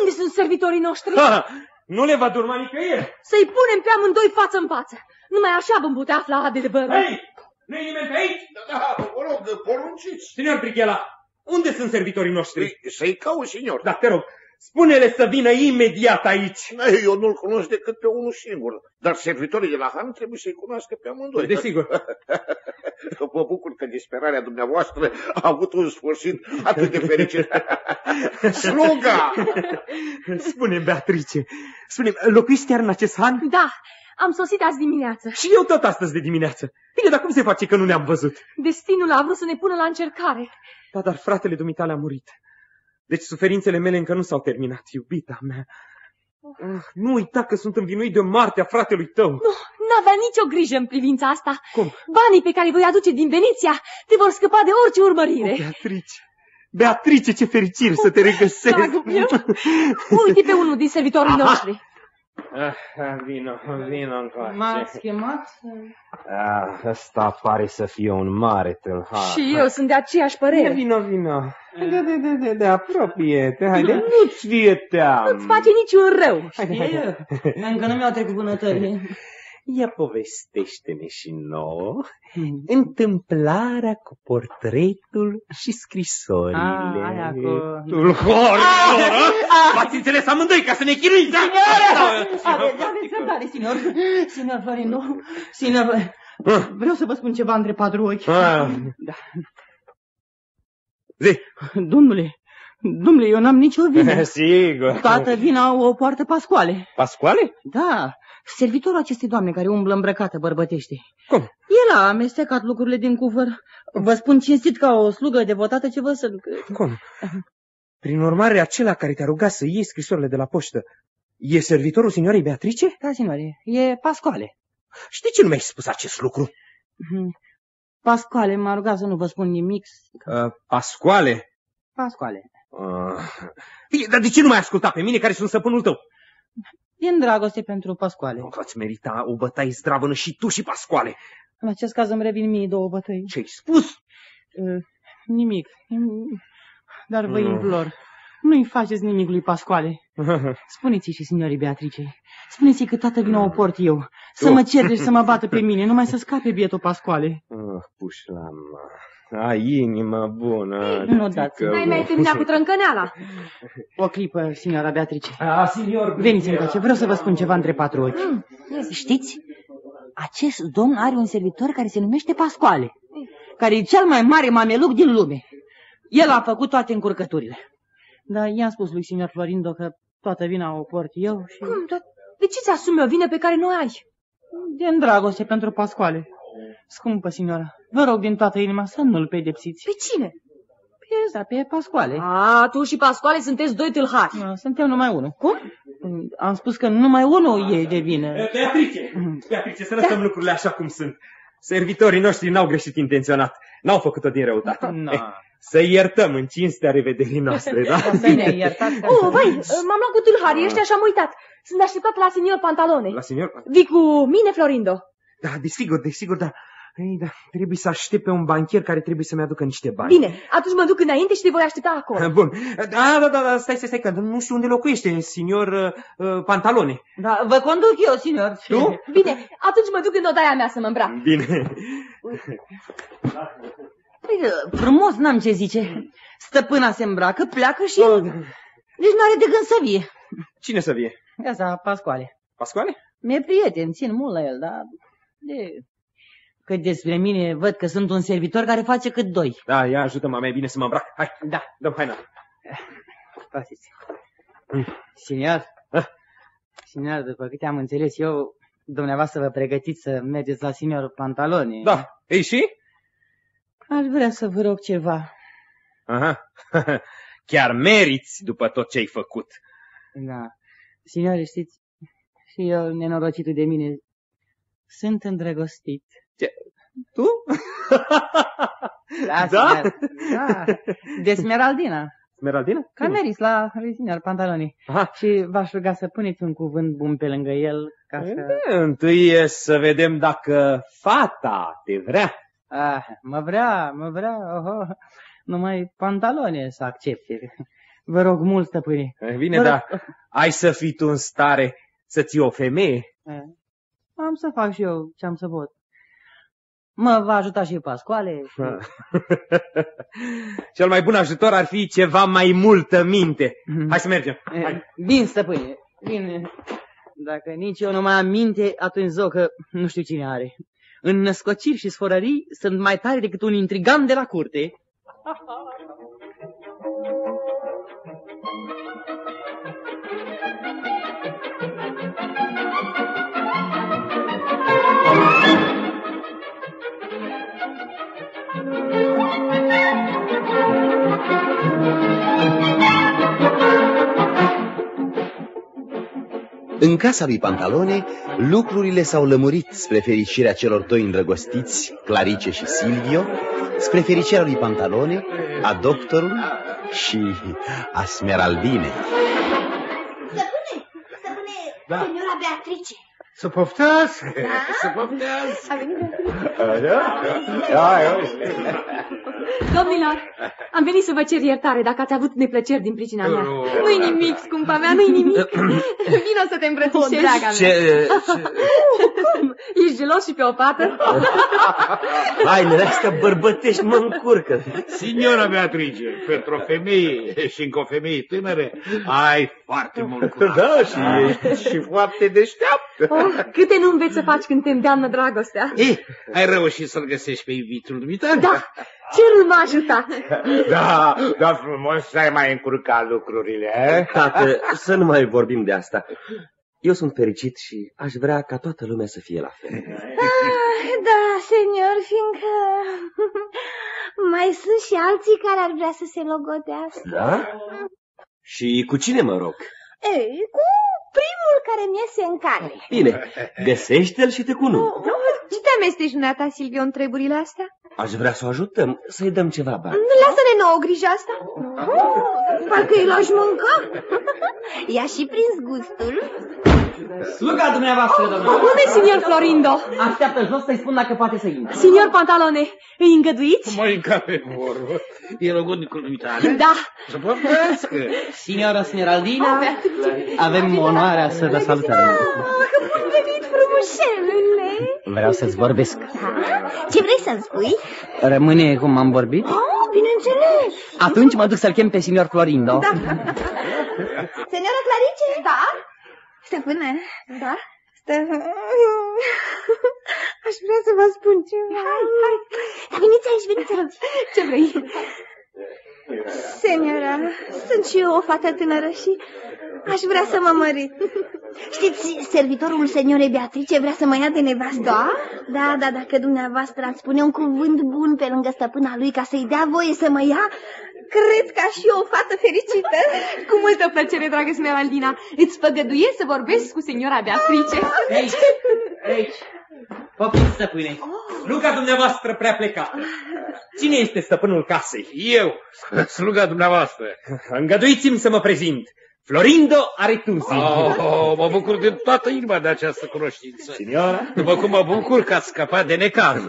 Unde sunt servitorii noștri? Ha, nu le va urma nicăieri. Să-i punem pe amândoi față în față. Numai așa vom putea afla adevărul. Hei! Nu-i nimeni pe aici? Da, da, vă rog, porunciți. Signor Brighela, unde sunt servitorii noștri? Păi, Să-i caut, signor. Da, te rog, spune-le să vină imediat aici. Ei, Eu nu-l cunosc decât pe unul singur, dar servitorii de la Han trebuie să-i cunoască pe amândoi. Desigur. Mă bucur că disperarea dumneavoastră a avut un sfârșit atât de fericit. Sluga! spune Beatrice, spune locuiți chiar în acest han? Da, am sosit azi dimineață. Și eu tot astăzi de dimineață. Bine, dar cum se face că nu ne-am văzut? Destinul a vrut să ne pună la încercare. Da, dar fratele dumitale a murit. Deci suferințele mele încă nu s-au terminat, iubita mea. Ah, Nu uita că sunt învinuit de moartea fratelui tău. Nu, n-avea nicio grijă în privința asta. Cum? Banii pe care voi aduce din Veneția te vor scăpa de orice urmărire. Beatrice, Beatrice, ce fericire să te regăsesc. Dragul meu, uite pe unul din servitorii Aha. noștri. Ah, vino, vino încoace. M-ați chemat? Ah, ăsta pare să fie un mare tâlhar. Și eu sunt de aceeași părere. Vino, vino. De, de, de, de, de apropie-te, haide, nu-ți fie teamă. Nu-ți face niciun rău. Știe? Încă nu mi-au trecut vânătările. Ia povestește-ne și nouă întâmplarea cu portretul și scrisorile. Ah, aia cu... Tulhor, V-ați înțeles amândoi ca să ne chinuiți, da? Aveți, aveți răbdare, signor. Signor Florino, signor... Vreau să vă spun ceva între patru ochi. Ah. Da. Zi. Domnule, domnule, eu n-am nicio vină. Sigur. Toată vina o poartă Pascoale. Pascoale? Da, servitorul acestei doamne care umblă îmbrăcată bărbătește. Cum? El a amestecat lucrurile din cufăr. Vă spun cinstit ca o slugă devotată ce vă sunt. Cum? Prin urmare, acela care te-a rugat să iei scrisorile de la poștă, e servitorul signoarei Beatrice? Da, signore, e Pascoale. Și de ce nu mi-ai spus acest lucru? Mhm. Pascoale m-a rugat să nu vă spun nimic. Uh, Pascoale? Pascoale. Uh, bine, dar de ce nu mai asculta pe mine care sunt stăpânul tău? E în dragoste pentru Pascoale. Nu ați merita o bătaie zdravănă și tu și Pascoale. În acest caz îmi revin mie două bătăi. Ce-ai spus? Uh, nimic. Nim- Dar vă Mm. implor, nu-i faceți nimic lui Pascoale. Spuneți-i și signorii Beatrice. Spuneți-i că toată vina o port eu. Să Tu. mă certe și să mă bată pe mine, numai să scape bietul Pascoale. Oh, pușlama. Ai inimă bună. Nu dați. N-ai mai terminat cu trâncăneala. O clipă, signora Beatrice. A, signor. Veniți încoace, vreau să vă spun ceva între patru ochi. Mm, Știți? Acest domn are un servitor care se numește Pascoale, care e cel mai mare mameluc din lume. El a făcut toate încurcăturile. Dar i-am spus lui signor Florindo că toată vina o port eu și... Cum? Dar de ce ți asumi o vină pe care nu o ai? Din dragoste pentru Pascoale. Scumpă signora, vă rog din toată inima să nu-l pedepsiți. Pe cine? Pe ăsta, pe Pascoale. A, tu și Pascoale sunteți doi tâlhari. Da, Suntem numai unul. Cum? Am spus că numai unul e de vină. Beatrice, Beatrice, să lăsăm lucrurile așa cum sunt. Servitorii noștri n-au greșit intenționat. N-au făcut-o din răutate. Na. Eh, să iertăm în cinstea revederii noastre, da? Bine, iertați. Oh, vai, m-am luat cu tâlharii ăștia și am uitat. Sunt așteptat la senior Pantalone. La senior? Vii cu mine, Florindo? Da, desigur, desigur, da. Ei, da, trebuie să aștept pe un banchier care trebuie să-mi aducă niște bani. Bine, atunci mă duc înainte și te voi aștepta acolo. Bun. Da, da, da, da, stai, stai, stai, că nu știu unde locuiește, signor uh, uh, Pantalone. Da, vă conduc eu, signor. Tu? Bine, atunci mă duc în odaia mea să mă îmbrac. Bine. Păi, frumos, n-am ce zice. Stăpâna se îmbracă, pleacă și... Deci nu are de gând să vie. Cine să vie? Asta, Pascoale. Pascoale? Mi-e prieten, țin mult la el, dar... De... Că despre mine văd că sunt un servitor care face cât doi. Da, ia ajută-mă mai bine să mă îmbrac. Hai, Da. dăm haina. Pasiți. Senior, senior, după câte am înțeles eu, dumneavoastră vă pregătiți să mergeți la senior Pantaloni. Da. Ei și? Aș vrea să vă rog ceva. Aha. Chiar meriți după tot ce ai făcut. Da. Signore, știți, și eu, nenorocitul de mine, sunt îndrăgostit. Ce? Tu? Da, Da? signor, da. De Smeraldina. Smeraldina? Cameris la signor Pantaloni. Aha. Și v-aș ruga să puneți un cuvânt bun pe lângă el ca să... E, Întâi e să vedem dacă fata te vrea. Ah, mă vrea, mă vrea, oho, numai pantalone să accepte. Vă rog mult, stăpâne. E, Bine, Vă rog- dar ai să fii tu în stare să ții o femeie? Eh, Am să fac și eu ce am să pot. Mă va ajuta și Pascoale. Și... Cel mai bun ajutor ar fi ceva mai multă minte. Hai să mergem. Eh, Hai. Bine, stăpâne, bine. Dacă nici eu nu mai am minte, atunci zău că nu știu cine are. În născociri și sforării sunt mai tare decât un intrigant de la curte. În casa lui Pantalone, lucrurile s-au lămurit spre fericirea celor doi îndrăgostiți, Clarice și Silvio, spre fericirea lui Pantalone, a doctorului și a Smeraldine. Stăpâne, stăpâne, Da. signora Beatrice. Să poftească, Da? să poftească. A venit Beatrice. Da? Da, eu. Domnilor, am venit să vă cer iertare dacă ați avut neplăceri din pricina mea. Nu. Nu-i nimic, scumpa mea, nu-i nimic. Vino să te îmbrățișezi. Oh, draga mea. Ce- Cum? Ești gelos și pe o pată? Hainele astea bărbătești mă încurcă. Signora Beatrice, pentru o femeie și încă o femeie tânără, ai foarte mult curaj. Da, și ești și foarte deșteaptă. Oh, câte nu înveți să faci când te îndeamnă dragostea? Eh, ai reușit să-l găsești pe iubitul dumitare? Da, ce nu m-a ajutat? Da, da, frumos, ai mai încurcat lucrurile, eh? Tată, să nu mai vorbim de asta. Eu sunt fericit și aș vrea ca toată lumea să fie la fel. Ah, da, senior, fiindcă mai sunt și alții care ar vrea să se logodească. Da? Și cu cine mă rog? Ei, cu primul care mi iese în cale. Bine, găsește-l și te cunosc. Ce te amesteci dumneata, Silvio, în treburile astea? Aș vrea să o ajutăm, să-i dăm ceva bani. Lasă-ne nouă grija asta. Parcă îi lași mânca. I-a și prins gustul. Sluga dumneavoastră, domnule. Unde signor Florindo? Așteaptă jos să-i spun dacă poate să intre. Signor Pantalone, îi îngăduiți? Mă înca pe vorbă. E logodnicul dumitare? Da. Să poftească. Signora Smeraldina, avem onoarea să vă salutăm. Bun venit, frumușelule. Vreau să-ți vorbesc. Ce vrei să-mi spui? Rămâne cum am vorbit? Oh, bineînțeles. Atunci mă duc să-l chem pe signor Florindo. Da. Senora Clarice? Da. Stăpâne? Da? Stăpâne? Aș vrea să vă spun ceva. Hai, hai. Veniți aici, veniți aici. Ce vrei? Seniora, sunt și eu o fată tânără și aș vrea să mă mărit. Știți, servitorul seniorei Beatrice vrea să mă ia de nevastă? Da? Da, da, dacă dumneavoastră ați spune un cuvânt bun pe lângă stăpâna lui ca să-i dea voie să mă ia, cred că aș fi o fată fericită. Cu multă plăcere, dragă Smeraldina. Îți făgăduiesc să vorbesc cu seniora Beatrice. Aici, aici. Popiți, stăpâne. Sluga dumneavoastră prea plecată. Cine este stăpânul casei? Eu, sluga dumneavoastră. Îngăduiți-mi să mă prezint. Florindo Aretusi. Oh, oh, mă bucur din toată inima de această cunoștință. Signora? După cum mă bucur că ați scăpat de necaz.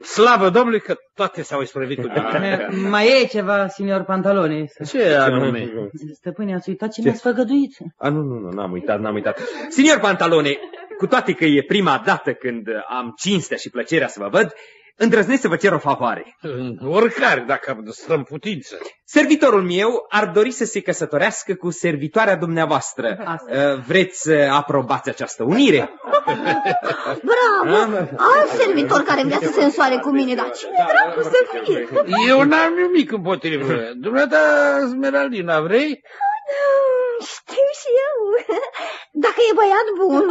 Slavă Domnului că toate s-au isprăvit cu bine. Mai e ceva, signor Pantalone? Ce anume? Stăpâne, ați uitat ce mi-ați făgăduit? A, nu, nu, nu, n-am uitat, n-am uitat. Signor Pantalone, cu toate că e prima dată când am cinstea și plăcerea să vă văd, îndrăznesc să vă cer o favoare. Oricare, dacă stăm putință. Servitorul meu ar dori să se căsătorească cu servitoarea dumneavoastră. Asta. Vreți să aprobați această unire? Bravo! Alt servitor care vrea să se însoare cu mine, dar cine dracu să fie? Eu n-am nimic împotrivă. Dumneata, Smeraldina, vrei? Știu și eu. Dacă e băiat bun.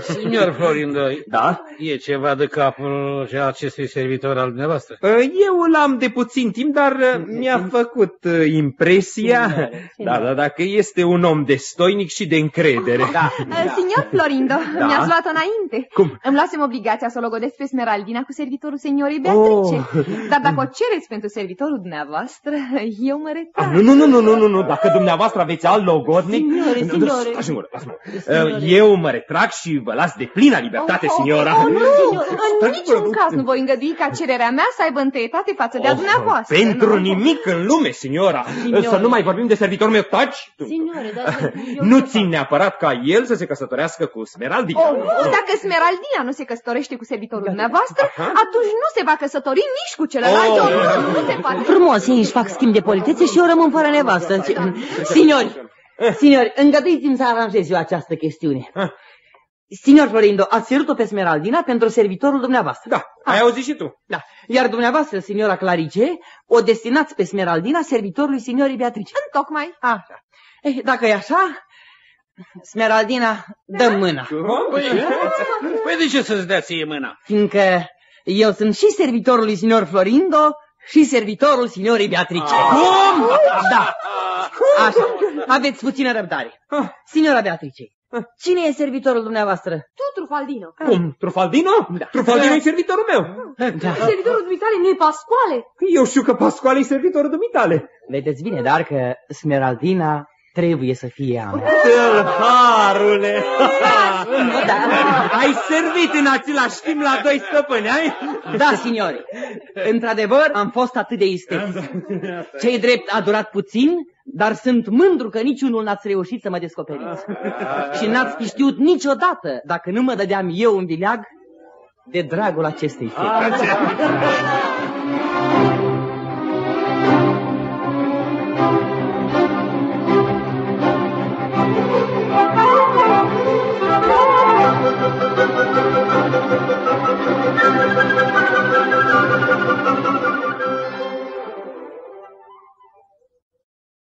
Signor Florindo, Da? e ceva de capul acestui servitor al dumneavoastră? Eu l-am de puțin timp, dar uh, mi-a făcut uh, impresia da, da, da, că este un om destoinic și de încredere. Da. Uh, Signor Florindo, Da? mi-ați luat-o înainte. Cum? Îmi luasem obligația să o logodesc pe Smeraldina cu servitorul seniorii Beatrice. Oh. Dar dacă o cereți pentru servitorul dumneavoastră, eu mă retrag. Ah, nu, nu, nu, nu, nu, nu, nu, dacă dumneavoastră aveți alt logodnic... Signore, Nu, signore. Stați în gură, lasă-mă. Uh, Eu mă retrag și vă las de plină libertate, signora. Oh, nu, în Stai, niciun nu. caz nu voi îngădui ca cererea mea să aibă întâietate față de a dumneavoastră. Pentru nu? nimic în lume, signora. Signore. Să nu mai vorbim de servitorul meu. Taci! tu. Signore, dar... eu Nu ce țin neapărat ca el să se căsătorească cu Smeraldina. Oh, dacă Smeraldina nu se căsătorește cu servitorul dumneavoastră, atunci nu se va căsători nici cu celălalt. Oh. Oh. Nu se poate. Frumos, ei își fac schimb de politețe și eu rămân fără nevastă. Signori, signori, îngăduiți-mi să aranjez eu această chestiune. Signor Florindo, ați cerut-o pe Smeraldina pentru servitorul dumneavoastră. Da, ai auzit și tu. Da. Iar dumneavoastră, signora Clarice, o destinați pe Smeraldina servitorului signorii Beatrice. Întocmai. Așa. Eh, dacă e așa, Smeraldina, dă mâna. Păi, păi de ce să-ți dea ție mâna? Fiindcă eu sunt și servitorul lui signor Florindo și servitorul signorii Beatrice. Cum? Da. Așa. Aveți puțină răbdare. Signora Beatrice, cine e servitorul dumneavoastră? Tu, Trufaldino. Cum? Trufaldino? Da. Trufaldino e servitorul meu. Da. Servitorul dumitale nu e Pascoale. Eu știu că Pascoale e servitorul dumitale. Vedeți bine, dar că Smeraldina trebuie să fie a mea. Tâlharule! Da. Ai servit în același timp la doi stăpâni, ai? Da, signori. Într-adevăr, am fost atât de isteți. Cei drept a durat puțin, dar sunt mândru că niciunul n-ați reușit să mă descoperiți. Și n-ați fi știut niciodată dacă nu mă dădeam eu un vileag de dragul acestei fete.